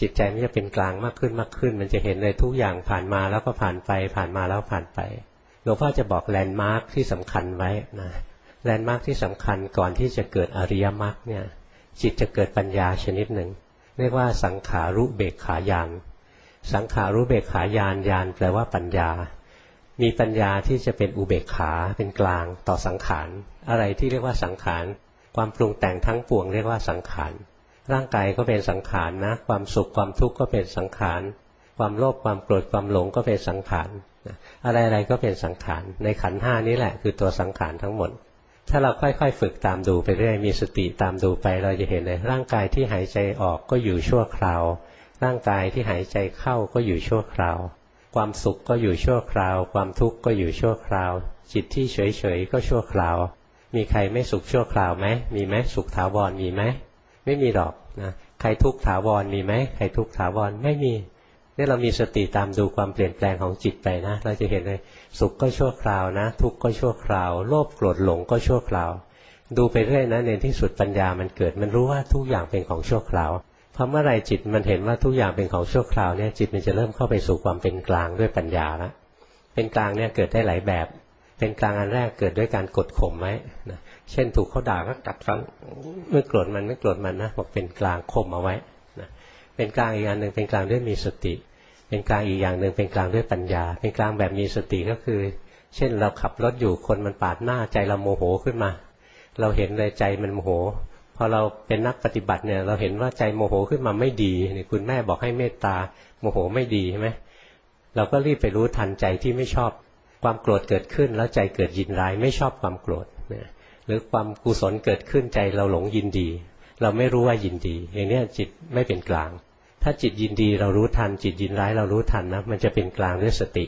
Speaker 2: จิตใจมันจะเป็นกลางมากขึ้นมากขึ้น มันจะเห็นเลยทุกอย่างผ่านมาแล้วก็ผ่านไป ผ่านมาแล้วผ่านไป หลวงพ่อจะบอกแลนด์มาร์คที่สำคัญไว้นะแลนด์มาร์คที่สำคัญก่อนที่จะเกิดอริยมรรคเนี่ย จิตจะเกิดปัญญาชนิดหนึ่ง เรียกว่าสังขารุเบกขายานสังขารุเบกขายานยานแปลว่าปัญญา มีปัญญาที่จะเป็นอุเบกขาเป็นกลางต่อสังขาร อะไรที่เรียกว่าสังขาร ความปรุงแต่งทั้งปวงเรียกว่าสังขาร ร่างกายก็เป็นสังขารนะ ความสุขความทุกข์ก็เป็นสังขาร ความโลภความโกรธความหลงก็เป็นสังขาร อะไรๆก็เป็นสังขารในขันห้านี้แหละ คือตัวสังขารทั้งหมด ถ้าเราค่อยๆฝึกตามดูไปเรื่อยมีสติตามดูไป เราจะเห็นเลยร่างกายที่หายใจออกก็อยู่ชั่วคราว ร่างกายที่หายใจเข้าก็อยู่ชั่วคราว ความสุขก็อยู่ชั่วคราว ความทุกข์ก็อยู่ชั่วคราว จิตที่เฉยๆก็ชั่วคราว มีใครไม่สุขชั่วคราวไหมมีไหมสุขถาวรมีไหมไม่มีหรอกนะใครทุกข์ถาวรมีไหมใครทุกข์ถาวรไม่มี นี่เรามีสติตามดูความเปลี่ยนแปลงของจิตไปนะ เราจะเห็นเลยสุขก็ชั่วคราวนะ ทุกข์ก็ชั่วคราว โลภโกรธหลงก็ชั่วคราว ดูไปเรื่อยนะในที่สุดปัญญามันเกิด มันรู้ว่าทุกอย่างเป็นของชั่วคราวพอเมื่อไรจิตมันเห็นว่าทุกอย่างเป็นของชั่วคราวเนี่ยจิตมันจะเริ่มเข้าไปสู่ความเป็นกลางด้วยปัญญาละเป็นกลางเนี่ยเกิดได้หลายแบบ เป็นกลางอันแรกเกิดด้วยการกดข่มไว้นะเช่นถูกเขาด่าก็กัดฟันไม่โกรธมันไม่โกรธมันนะบอกเป็นกลางข่มเอาไว้ เป็นกลางอีกอย่างหนึ่งเป็นกลางด้วยมีสติ เป็นกลางอีกอย่างหนึ่งเป็นกลางด้วยปัญญา เป็นกลางแบบมีสติก็คือ เช่นเราขับรถอยู่คนมันปาดหน้าใจเราโมโหขึ้นมา เราเห็นเลยใจมันโมโหพอเราเป็นนักปฏิบัติเนี่ย เราเห็นว่าใจโมโหขึ้นมาไม่ดีนี่คุณแม่บอกให้เมตตาโมโหไม่ดีใช่ไหมเราก็รีบไปรู้ทันใจที่ไม่ชอบความโกรธเกิดขึ้น แล้วใจเกิดยินร้ายไม่ชอบความโกรธหรือความกุศลเกิดขึ้นใจเราหลงยินดี เราไม่รู้ว่ายินดี อย่างนี้จิตไม่เป็นกลาง ถ้าจิตยินดีเรารู้ทัน จิตยินร้ายเรารู้ทันนะมันจะเป็นกลางด้วยสติ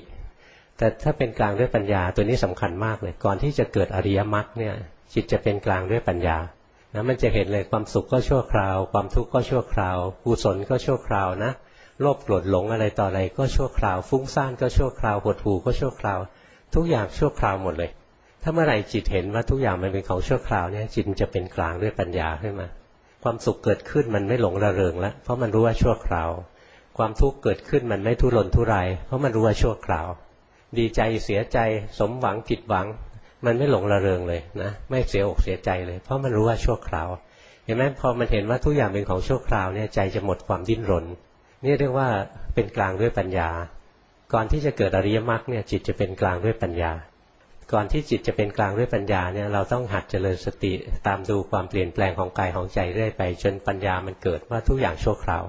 Speaker 2: แต่ถ้าเป็นกลางด้วยปัญญาตัวนี้สำคัญมากเลย ก่อนที่จะเกิดอริยมรรคเนี่ยจิตจะเป็นกลางด้วยปัญญานะมันจะเห็นเลยความสุขก็ชั่วคราว ความทุกข์ก็ชั่วคราวกุศลก็ชั่วคราวนะโลภโกรธหลงอะไรต่ออะไรก็ชั่วคราว ฟุ้งซ่านก็ชั่วคราวหดหู่ก็ชั่วคราว ทุกอย่างชั่วคราวหมดเลย ถ้าเมื่อไหร่จิตเห็นว่าทุกอย่างมันเป็นของชั่วคราวเนี่ยจิตจะเป็นกลางด้วยปัญญาขึ้นมา ความสุขเกิดขึ้นมันไม่หลงระเริงแล้วเพราะมันรู้ว่าชั่วคราว ความทุกข์เกิดขึ้นมันไม่ทุรนทุรายเพราะมันรู้ว่าชั่วคราว ดีใจเสียใจสมหวังผิดหวัง มันไม่หลงระเริงเลยนะไม่เสียอกเสียใจเลย เพราะมันรู้ว่าชั่วคราวเห็นไหมพอมันเห็นว่าทุกอย่างเป็นของชั่วคราวเนี่ยใจจะหมดความดิ้นรนนี่เรียกว่าเป็นกลางด้วยปัญญา ก่อนที่จะเกิดอริยมรรคเนี่ยจิตจะเป็นกลางด้วยปัญญา ก่อนที่จิตจะเป็นกลางด้วยปัญญาเนี่ยเราต้องหัดเจริญสติตามดูความเปลี่ยนแปลงของกายของใจเรื่อยไป จนปัญญามันเกิดว่าทุกอย่างชั่วคราว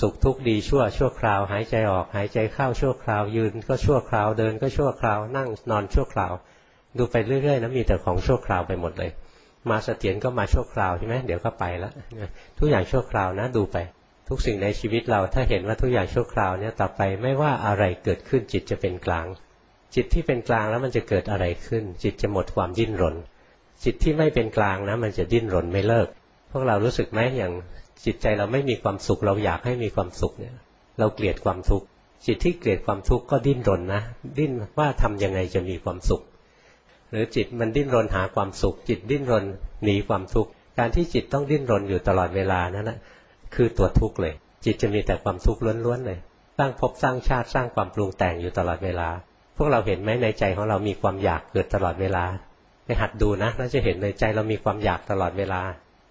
Speaker 2: สุขทุกข์ดีชั่วชั่วคราว หายใจออกหายใจเข้าชั่วคราว ยืนก็ชั่วคราวเดินก็ชั่วคราวนั่งนอนชั่วคราว ดูไปเรื่อยๆนะมีแต่ของชั่วคราวไปหมดเลย มาเสถียรก็มาชั่วคราวใช่ไหมเดี๋ยวก็ไปแล้วทุกอย่างชั่วคราวนะดูไป ทุกสิ่งในชีวิตเราถ้าเห็นว่าทุกอย่างชั่วคราวเนี่ยต่อไปไม่ว่าอะไรเกิดขึ้นจิตจะเป็นกลาง จิตที่เป็นกลางแล้วมันจะเกิดอะไรขึ้น จิตจะหมดความดิ้นรน จิตที่ไม่เป็นกลางนะมันจะดิ้นรนไม่เลิก พวกเรารู้สึกไหมอย่างจิตใจเราไม่มีความสุข เราอยากให้มีความสุขเนี่ย เราเกลียดความทุกข์จิตที่เกลียดความทุกข์ก็ดิ้นรนนะ ดิ้นว่าทำยังไงจะมีความสุข หรือจิตมันดิ้นรนหาความสุข จิตดิ้นรนหนีความทุกข์การที่จิตต้องดิ้นรนอยู่ตลอดเวลานั้นนะคือตัวทุกข์เลย จิตจะมีแต่ความทุกข์ล้วนๆเลยสร้างภพสร้างชาติสร้างความปรุงแต่งอยู่ตลอดเวลา พวกเราเห็นไหมในใจของเรามีความอยากเกิดตลอดเวลาไปหัดดูนะน่าจะเห็นในใจเรามีความอยากตลอดเวลา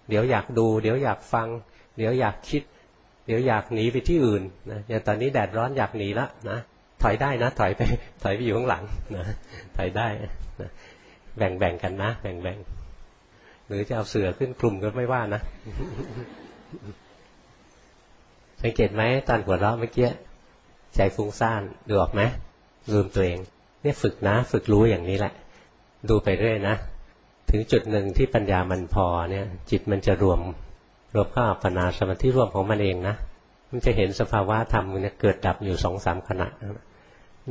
Speaker 2: เดี๋ยวอยากดู เดี๋ยวอยากฟัง เดี๋ยวอยากคิด เดี๋ยวอยากหนีไปที่อื่นนะอย่างตอนนี้แดดร้อนอยากหนีละนะถอยได้นะถอยไปถอยไปอยู่ข้างหลังนะถอยได้นะแบ่งแบ่งกันนะแบ่งแบ่งหรือจะเอาเสือขึ้นคลุมก็ไม่ว่านะสังเกตไหมตอนหัวเราะเมื่อกี้ใจฟุ้งซ่านดูออกไหม ลืมตัวเอง เนี่ยฝึกนะ ฝึกรู้อย่างนี้แหละ ดูไปเรื่อยนะ ถึงจุดหนึ่งที่ปัญญามันพอเนี่ย จิตมันจะรวม รวมเข้าอัปปนาสมาธิรวมของมันเองนะมันจะเห็นสภาวะธรรมเนี่ยเกิดดับอยู่สองสามขณะ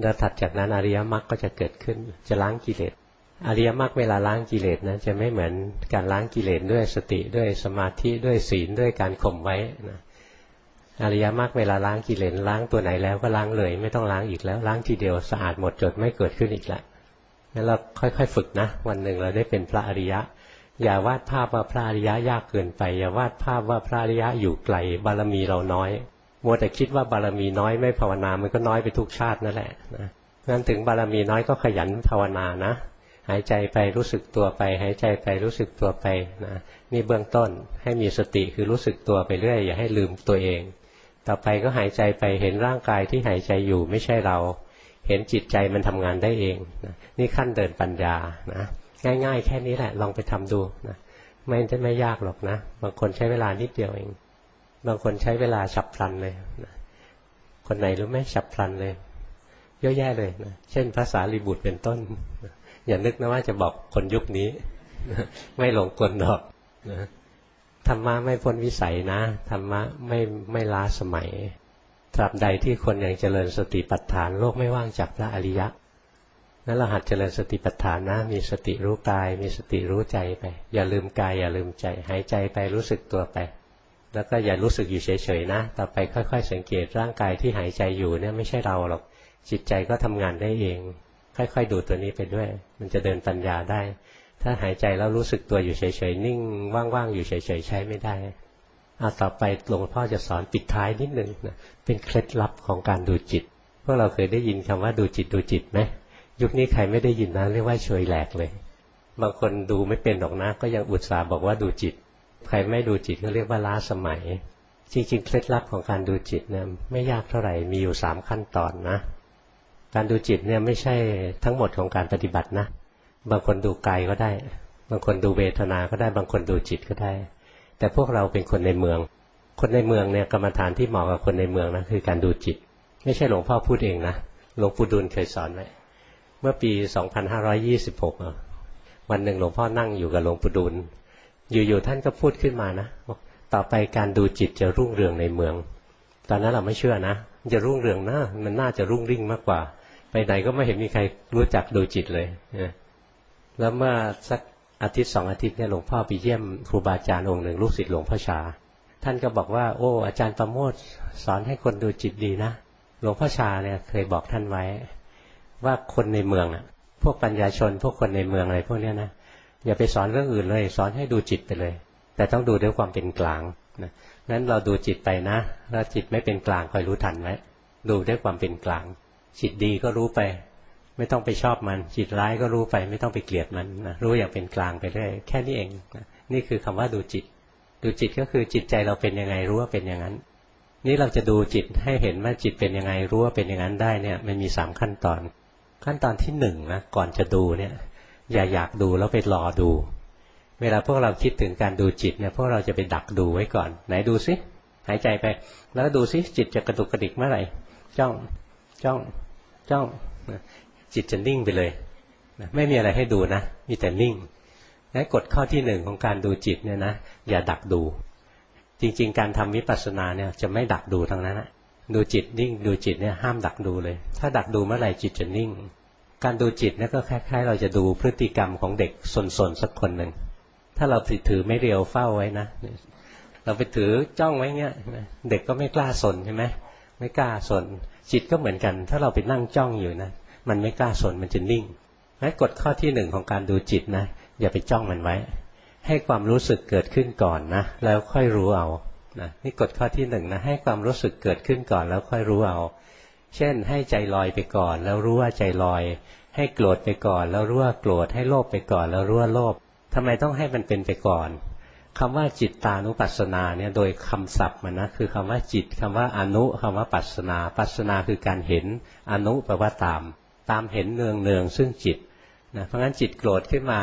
Speaker 2: แล้วถัดจากนั้นอริยมรรคก็จะเกิดขึ้น จะล้างกิเลสอริยมรรคเวลาล้างกิเลสนะจะไม่เหมือนการล้างกิเลสด้วยสติด้วยสมาธิด้วยศีลด้วยการข่มไว้นะ อริยมรรคเวลาล้างกิเลสล้างตัวไหนแล้วก็ล้างเลย ไม่ต้องล้างอีกแล้ว ล้างทีเดียวสะอาดหมดจดไม่เกิดขึ้นอีกแล้วงั้นเราค่อยๆ ฝึกนะ วันหนึ่งเราได้เป็นพระอริยะ อย่าวาดภาพว่าพระอริยะยากเกินไป อย่าวาดภาพว่าพระอริยะอยู่ไกลบารมีเราน้อยมัวแต่คิดว่าบารมีน้อยไม่ภาวนามันก็น้อยไปทุกชาตินั่นแหละนะงั้นถึงบารมีน้อยก็ขยันภาวนานะ หายใจไปรู้สึกตัวไป หายใจไปรู้สึกตัวไปนะนี่เบื้องต้นให้มีสติคือรู้สึกตัวไปเรื่อยอย่าให้ลืมตัวเอง ต่อไปก็หายใจไปเห็นร่างกายที่หายใจอยู่ไม่ใช่เรา เห็นจิตใจมันทำงานได้เองนะนี่ขั้นเดินปัญญานะง่าย ๆ แค่นี้แหละ ลองไปทำดูนะไม่จะไม่ยากหรอกนะ บางคนใช้เวลานิดเดียวเอง บางคนใช้เวลาฉับพลันเลยนะคนไหนรู้ไหมฉับพลันเลย เยอะแยะเลยนะเช่นภาษาลิบุตรเป็นต้นอย่านึกนะว่าจะบอกคนยุคนี้ ไม่หลงกลหรอกนะ ธรรมะไม่พ้นวิสัยนะธรรมะไม่ไม่ล้าสมัย ตราบใดที่คนยังเจริญสติปัฏฐานโลกไม่ว่างจากพระอริยะนั้นเราหัดเจริญสติปัฏฐานนะ มีสติรู้กาย มีสติรู้ใจไป อย่าลืมกาย อย่าลืมใจ หายใจไปรู้สึกตัวไป แล้วก็อย่ารู้สึกอยู่เฉยๆนะ ต่อไปค่อย ๆ สังเกตร่างกายที่หายใจอยู่เนี่ยไม่ใช่เราหรอก จิตใจก็ทำงานได้เอง ค่อย ๆ ดูตัวนี้ไปด้วย มันจะเดินปัญญาได้ ถ้าหายใจแล้วรู้สึกตัวอยู่เฉยๆนิ่งว่างๆอยู่เฉยๆใช้ไม่ได้เอาต่อไปหลวงพ่อจะสอนปิดท้ายนิดนึงนะเป็นเคล็ดลับของการดูจิตพวกเราเคยได้ยินคำว่าดูจิตดูจิตไหมยุคนี้ใครไม่ได้ยินนะเรียกว่าเฉยแหลกเลย บางคนดูไม่เป็นหรอกนะก็ยังอุตส่าห์บอกว่าดูจิต ใครไม่ดูจิตก็เรียกว่าล้าสมัย จริงๆ เคล็ดลับของการดูจิตเนี่ยไม่ยากเท่าไหร่มีอยู่สามขั้นตอนนะ การดูจิตเนี่ยไม่ใช่ทั้งหมดของการปฏิบัตินะ บางคนดูกายก็ได้ บางคนดูเวทนาก็ได้ บางคนดูจิตก็ได้ แต่พวกเราเป็นคนในเมือง คนในเมืองเนี่ยกรรมฐานที่เหมาะกับคนในเมืองนะคือการดูจิต ไม่ใช่หลวงพ่อพูดเองนะหลวงปู่ดูลเคยสอนไว้เมื่อปี 2526 วันหนึ่งหลวงพ่อนั่งอยู่กับหลวงปู่ดูลอยู่ๆท่านก็พูดขึ้นมานะต่อไปการดูจิตจะรุ่งเรืองในเมือง ตอนนั้นเราไม่เชื่อนะจะรุ่งเรืองนะมันน่าจะรุ่งริ่งมากกว่า ไปไหนก็ไม่เห็นมีใครรู้จักดูจิตเลยนะ แล้วเมื่อสักอาทิตย์สองอาทิตย์เนี่ยหลวงพ่อไปเยี่ยมครูบาอาจารย์องค์หนึ่งลูกศิษย์หลวงพ่อชา ท่านก็บอกว่า โอ้ อาจารย์ประโมทสอนให้คนดูจิตดีนะ หลวงพ่อชาเนี่ยเคยบอกท่านไว้ ว่าคนในเมืองอะ พวกปัญญาชน พวกคนในเมืองอะไรพวกเนี้ยนะอย่าไปสอนเรื่องอื่นเลย สอนให้ดูจิตไปเลย แต่ต้องดูด้วยความเป็นกลางนะนั้นเราดูจิตไปนะถ้าจิตไม่เป็นกลางคอยรู้ทันไว้ดูด้วยความเป็นกลาง จิตดีก็รู้ไป ไม่ต้องไปชอบมันจิตร้ายก็รู้ไปไม่ต้องไปเกลียดมันนะรู้อย่างเป็นกลางไปเรื่อยแค่นี้เองนะนี่คือคำว่าดูจิต ดูจิตก็คือจิตใจเราเป็นยังไงรู้ว่าเป็นอย่างนั้น นี่เราจะดูจิตให้เห็นว่าจิตเป็นยังไงรู้ว่าเป็นอย่างนั้นได้เนี่ยมันมีสามขั้นตอน ขั้นตอนที่หนึ่งนะก่อนจะดูเนี่ย อย่าอยากดูแล้วไปรอดู เวลาพวกเราคิดถึงการดูจิตเนี่ยพวกเราจะไปดักดูไว้ก่อน ไหนดูซิหายใจไป แล้วดูซิจิตจะกระตุกกระดิกเมื่อไหร่จ้องจ้องจ้อง จิตจะนิ่งไปเลยไม่มีอะไรให้ดูนะ มีแต่นิ่งงั้นกฎข้อที่หนึ่งของการดูจิตเนี่ยนะอย่าดักดู จริง ๆ การทำวิปัสสนาเนี่ยจะไม่ดักดูทั้งนั้นนะดูจิตนิ่งดูจิตเนี่ยห้ามดักดูเลย ถ้าดักดูเมื่อไหร่จิตจะนิ่ง การดูจิตเนี่ยก็คล้ายๆ เราจะดูพฤติกรรมของเด็กสนๆสักคนหนึ่งถ้าเราถือไม่เรียวเฝ้าไว้นะเราไปถือจ้องไว้เงี้ยเด็กก็ไม่กล้าสนใช่ไหมไม่กล้าสนจิตก็เหมือนกัน ถ้าเราไปนั่งจ้องอยู่นะ มันไม่กล้าสนมันจะนิ่งงั้นกฎข้อที่หนึ่งของการดูจิตนะอย่าไปจ้องมันไว้ ให้ความรู้สึกเกิดขึ้นก่อนนะแล้วค่อยรู้เอานะนี่กฎข้อที่หนึ่งนะให้ความรู้สึกเกิดขึ้นก่อนแล้วค่อยรู้เอา เช่น ให้ใจลอยไปก่อน แล้วรู้ว่าใจลอย ให้โกรธไปก่อน แล้วรู้ว่าโกรธให้โลภไปก่อน แล้วรู้ว่าโลภทำไมต้องให้มันเป็นไปก่อนคำว่าจิตตานุปัสสนาเนี่ยโดยคำศัพท์มันนะคือคำว่าจิตคำว่าอนุคำว่าปัสสนา ปัสสนาคือการเห็นอนุแปลว่าตาม ตามเห็นเนืองเนืองซึ่งจิตนะเพราะงั้นจิตโกรธขึ้นมา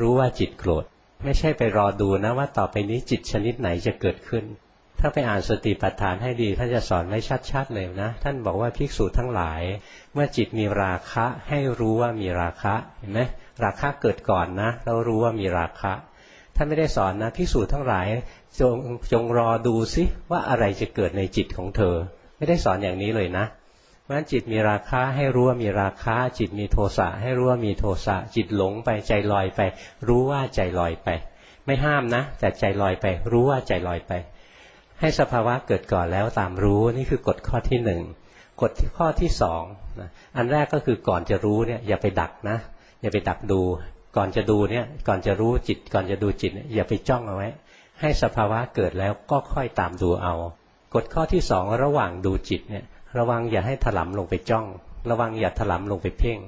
Speaker 2: รู้ว่าจิตโกรธ ไม่ใช่ไปรอดูนะว่าต่อไปนี้จิตชนิดไหนจะเกิดขึ้น ถ้าไปอ่านสติปัฏฐานให้ดีท่านจะสอนไว้ชัดๆเลยนะ ท่านบอกว่าภิกษุทั้งหลาย เมื่อจิตมีราคะให้รู้ว่ามีราคะเห็นไหมราคะเกิดก่อนนะเรารู้ว่ามีราคะท่านไม่ได้สอนนะพิสูจน์ทั้งหลายจงจงรอดูซิว่าอะไรจะเกิดในจิตของเธอ ไม่ได้สอนอย่างนี้เลยนะ เพราะฉะนั้นจิตมีราคะให้รู้ว่ามีราคะจิตมีโทสะให้รู้ว่ามีโทสะจิตหลงไปใจลอยไป รู้ว่าใจลอยไป ไม่ห้ามนะแต่ใจลอยไป รู้ว่าใจลอยไป ให้สภาวะเกิดก่อนแล้วตามรู้นี่คือกฎข้อที่หนึ่งกฎข้อที่สองอันแรกก็คือก่อนจะรู้เนี่ยอย่าไปดักนะ อย่าไปดักดู ก่อนจะดูเนี่ยก่อนจะรู้จิต ก่อนจะดูจิตอย่าไปจ้องเอาไว้ ให้สภาวะเกิดแล้วก็ค่อยตามดูเอา กฎข้อที่สองระหว่างดูจิตเนี่ย ระวังอย่าให้ถลำลงไปจ้อง ระวังอย่าถลำลงไปเพ่ง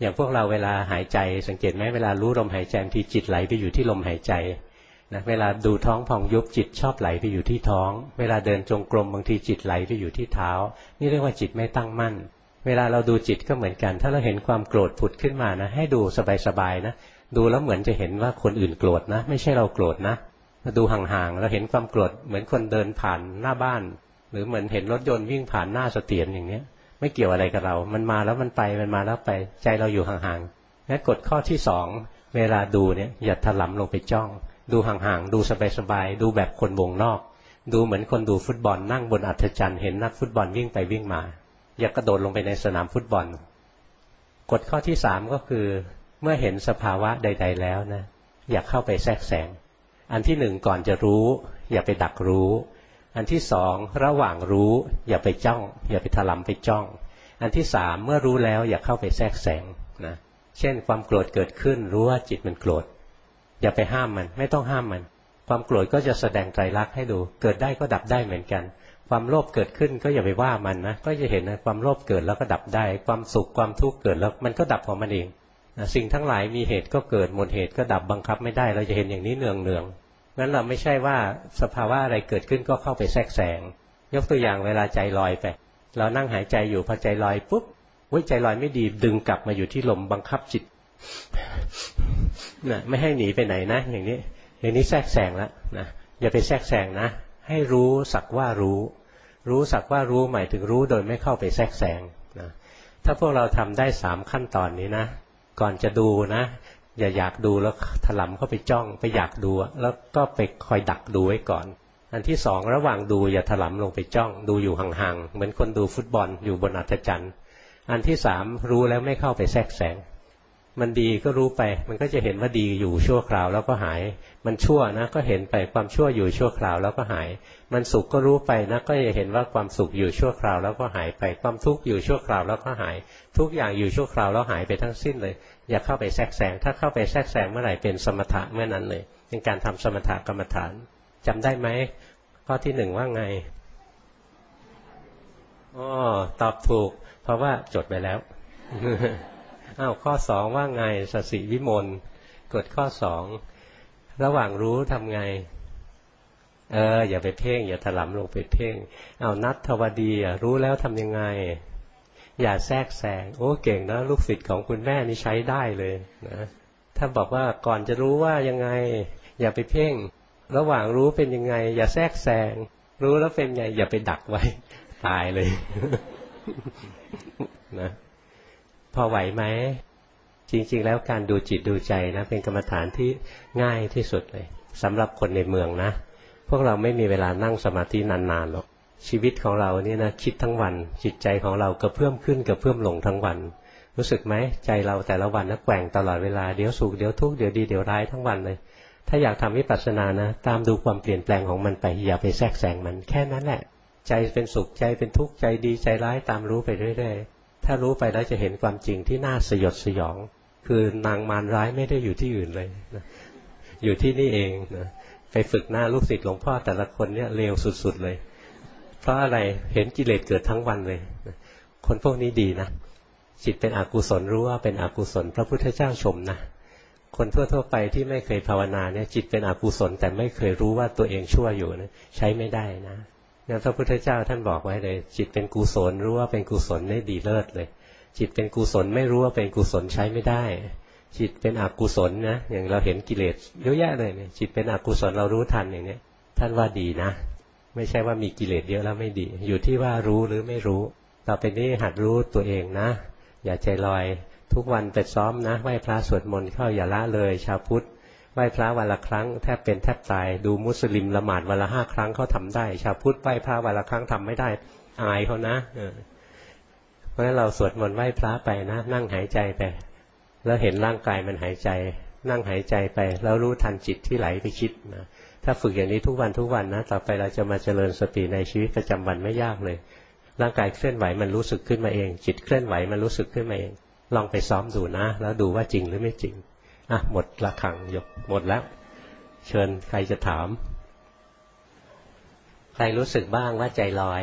Speaker 2: อย่างพวกเราเวลาหายใจสังเกตไหมเวลารู้ลมหายใจทีจิตไหลไปอยู่ที่ลมหายใจนะเวลาดูท้องพองยุบจิตชอบไหลไปอยู่ที่ท้อง เวลาเดินจงกรมบางทีจิตไหลไปอยู่ที่เท้า นี่เรียกว่าจิตไม่ตั้งมั่น เวลาเราดูจิตก็เหมือนกัน ถ้าเราเห็นความโกรธผุดขึ้นมานะ ให้ดูสบายๆนะดูแล้วเหมือนจะเห็นว่าคนอื่นโกรธนะ ไม่ใช่เราโกรธนะดูห่างๆเราเห็นความโกรธเหมือนคนเดินผ่านหน้าบ้าน หรือเหมือนเห็นรถยนต์วิ่งผ่านหน้าเสตียรอย่างเนี้ย ไม่เกี่ยวอะไรกับเรา มันมาแล้วมันไปมันมาแล้วไปใจเราอยู่ห่างๆงั้นกฎข้อที่สองเวลาดูเนี่ยอย่าถลำลงไปจ้อง ดูห่างๆดูสบายๆดูแบบคนวงนอก ดูเหมือนคนดูฟุตบอลนั่งบนอัฐจันทร์เห็นนักฟุตบอลวิ่งไปวิ่งมา อย่ากระโดดลงไปในสนามฟุตบอลกฎข้อที่สามก็คือเมื่อเห็นสภาวะใด ๆ แล้วนะอย่าเข้าไปแทรกแซงอันที่หนึ่งก่อนจะรู้ อย่าไปดักรู้ อันที่สองระหว่างรู้อย่าไปจ้อง อย่าไปถลำไปจ้อง อันที่สามเมื่อรู้แล้วอย่าเข้าไปแทรกแซงนะเช่นความโกรธเกิดขึ้น รู้ว่าจิตมันโกรธ อย่าไปห้ามมัน ไม่ต้องห้ามมัน ความโกรธก็จะแสดงไตรลักษณ์ให้ดู เกิดได้ก็ดับได้เหมือนกัน ความโลภเกิดขึ้นก็อย่าไปว่ามันนะก็จะเห็นนะความโลภเกิดแล้วก็ดับได้ ความสุขความทุกข์เกิดแล้วมันก็ดับของมันเองสิ่งทั้งหลายมีเหตุก็เกิดหมดเหตุก็ดับบังคับไม่ได้ เราจะเห็นอย่างนี้เนืองเนือง นั้นเราไม่ใช่ว่าสภาวะอะไรเกิดขึ้นก็เข้าไปแทรกแซงยกตัวอย่างเวลาใจลอยไป เรานั่งหายใจอยู่พอใจลอยปุ๊บวิใจลอยไม่ดีดึงกลับมาอยู่ที่ลมบังคับจิตนะไม่ให้หนีไปไหนนะ อย่างนี้ อย่างนี้แทรกแซงแล้วนะอย่าไปแทรกแซงนะ ให้รู้สักว่ารู้ รู้สักว่ารู้หมายถึงรู้โดยไม่เข้าไปแทรกแซงนะถ้าพวกเราทำได้สามขั้นตอนนี้นะ ก่อนจะดูนะ อย่าอยากดูแล้วถลำเข้าไปจ้องไปอยากดูแล้วก็ไปคอยดักดูไว้ก่อน อันที่สองระหว่างดูอย่าถลำลงไปจ้อง ดูอยู่ห่างๆเหมือนคนดูฟุตบอลอยู่บนอัฐจันทร์อันที่สามรู้แล้วไม่เข้าไปแทรกแซงมันดีก็รู้ไป มันก็จะเห็นว่าดีอยู่ชั่วคราวแล้วก็หาย มันชั่วนะก็เห็นไปความชั่วอยู่ชั่วคราวแล้วก็หาย มันสุขก็รู้ไปนะก็จะเห็นว่าความสุขอยู่ชั่วคราวแล้วก็หายไป ความทุกข์อยู่ชั่วคราวแล้วก็หาย ทุกอย่างอยู่ชั่วคราวแล้วหายไปทั้งสิ้นเลย อย่าเข้าไปแทรกแซงถ้าเข้าไปแทรกแซงเมื่อไหร่เป็นสมถะเมื่อนั้นเลย เป็นการทำสมถะกรรมฐานจำได้ไหมข้อที่หนึ่งว่าไงอ๋อตอบถูก เพราะว่าจดไปแล้วอ้าวข้อสองว่าไงสสิวิมลกดข้อสองระหว่างรู้ทำไง เออ อย่าไปเพ่ง อย่าถลำลงไปเพ่ง เอานัดทวดีรู้แล้วทำยังไง อย่าแทรกแซงโอ้เก่งนะลูกศิษย์ของคุณแม่นี่ใช้ได้เลยนะถ้าบอกว่าก่อนจะรู้ว่ายังไง อย่าไปเพ่ง ระหว่างรู้เป็นยังไง อย่าแทรกแซงรู้แล้วเป็นไง อย่าไปดักไว้ ตายเลยนะพอไหวไหมจริง ๆ แล้วการดูจิตดูใจนะ เป็นกรรมฐานที่ง่ายที่สุดเลยสำหรับคนในเมืองนะ พวกเราไม่มีเวลานั่งสมาธินานๆหรอก ชีวิตของเราเนี่ยนะคิดทั้งวัน จิตใจของเรากระเพื่อมขึ้นกระเพื่อมลงทั้งวัน รู้สึกไหมใจเราแต่ละวันนะแกว่งตลอดเวลาเดี๋ยวสุขเดี๋ยวทุกข์เดี๋ยวดีเดี๋ยวร้ายทั้งวันเลย ถ้าอยากทำวิปัสสนานะ ตามดูความเปลี่ยนแปลงของมันไปอย่าไปแทรกแซงมันแค่นั้นแหละ ใจเป็นสุขใจเป็นทุกข์ใจดีใจร้ายตามรู้ไปเรื่อยๆถ้ารู้ไปแล้วจะเห็นความจริงที่น่าสยดสยอง คือนางมารร้ายไม่ได้อยู่ที่อื่นเลยนะอยู่ที่นี่เองนะไปฝึกหน้าลูกศิษย์หลวงพ่อแต่ละคนเนี่ยเลวสุดๆเลย เพราะอะไรเห็นกิเลสเกิดทั้งวันเลย คนพวกนี้ดีนะ จิตเป็นอกุศลรู้ว่าเป็นอกุศล พระพุทธเจ้าชมนะ คนทั่ว ๆ ไปที่ไม่เคยภาวนาเนี่ยจิตเป็นอกุศล แต่ไม่เคยรู้ว่าตัวเองชั่วอยู่นะใช้ไม่ได้นะงั้นพระพุทธเจ้าท่านบอกไว้เลย จิตเป็นกุศลรู้ว่าเป็นกุศลได้ดีเลิศเลย จิตเป็นกุศลไม่รู้ว่าเป็นกุศลใช้ไม่ได้ จิตเป็นอกุศลนะอย่างเราเห็นกิเลสเยอะแยะเลยเนี่ยจิตเป็นอกุศลเรารู้ทันอย่างเนี้ยท่านว่าดีนะ ไม่ใช่ว่ามีกิเลสเยอะแล้วไม่ดี อยู่ที่ว่ารู้หรือไม่รู้ ต่อไปนี้หัดรู้ตัวเองนะ อย่าใจลอย ทุกวันไปซ้อมนะไหว้พระสวดมนต์เข้าอย่าละเลย ชาวพุทธไหว้พระวันละครั้งแทบเป็นแทบตาย ดูมุสลิมละหมาดวันละห้าครั้งเขาทาได้ ชาวพุทธไหว้พระวันละครั้งทำไม่ได้อายเขานะเออเพราะฉะนั้นเราสวดมนต์ไหว้พระไปนะ นั่งหายใจไป แล้วเห็นร่างกายมันหายใจ นั่งหายใจไป แล้วรู้ทันจิตที่ไหลไปคิดนะ ถ้าฝึกอย่างนี้ทุกวันทุกวันนะต่อไปเราจะมาเจริญสติในชีวิตประจำวันไม่ยากเลย ร่างกายเคลื่อนไหวมันรู้สึกขึ้นมาเอง จิตเคลื่อนไหวมันรู้สึกขึ้นมาเอง ลองไปซ้อมดูนะ แล้วดูว่าจริงหรือไม่จริงอะหมดละขังยกหมดแล้ว เชิญใครจะถาม ใครรู้สึกบ้างว่าใจลอย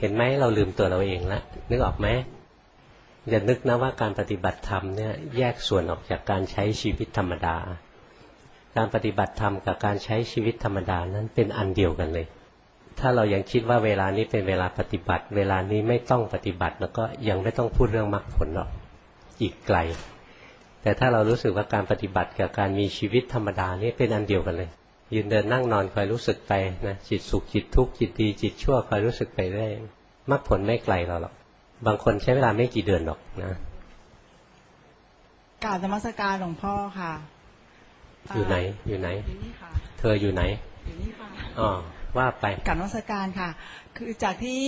Speaker 2: เห็นไหมเราลืมตัวเราเองแล้วนึกออกไหมอย่านึกนะว่าการปฏิบัติธรรมเนี่ยแยกส่วนออกจากการใช้ชีวิตธรรมดา การปฏิบัติธรรมกับการใช้ชีวิตธรรมดานั้นเป็นอันเดียวกันเลย ถ้าเรายังคิดว่าเวลานี้เป็นเวลาปฏิบัติ เวลานี้ไม่ต้องปฏิบัติ แล้วก็ยังไม่ต้องพูดเรื่องมรรคผลหรอกอีกไกล แต่ถ้าเรารู้สึกว่าการปฏิบัติกับการมีชีวิตธรรมดานี่เป็นอันเดียวกันเลย ยืนเดินนั่งนอนคอยรู้สึกไปนะจิตสุขจิตทุกข์จิตดีจิตชั่วคอยรู้สึกไปเรื่อยมรรคผลไม่ไกลเราหรอกบางคนใช้เวลาไม่กี่เดือนหรอกนะ
Speaker 3: กราบนมัสการหลวงพ่อค่ะ
Speaker 2: อยู่ไหน อยู่ไหน
Speaker 3: อยู่นี่ค่ะ
Speaker 2: เธออยู่ไหน
Speaker 3: อยู่นี่ค่ะ
Speaker 2: อ๋อว่าไป
Speaker 3: กราบนมัสการค่ะ คือจากที่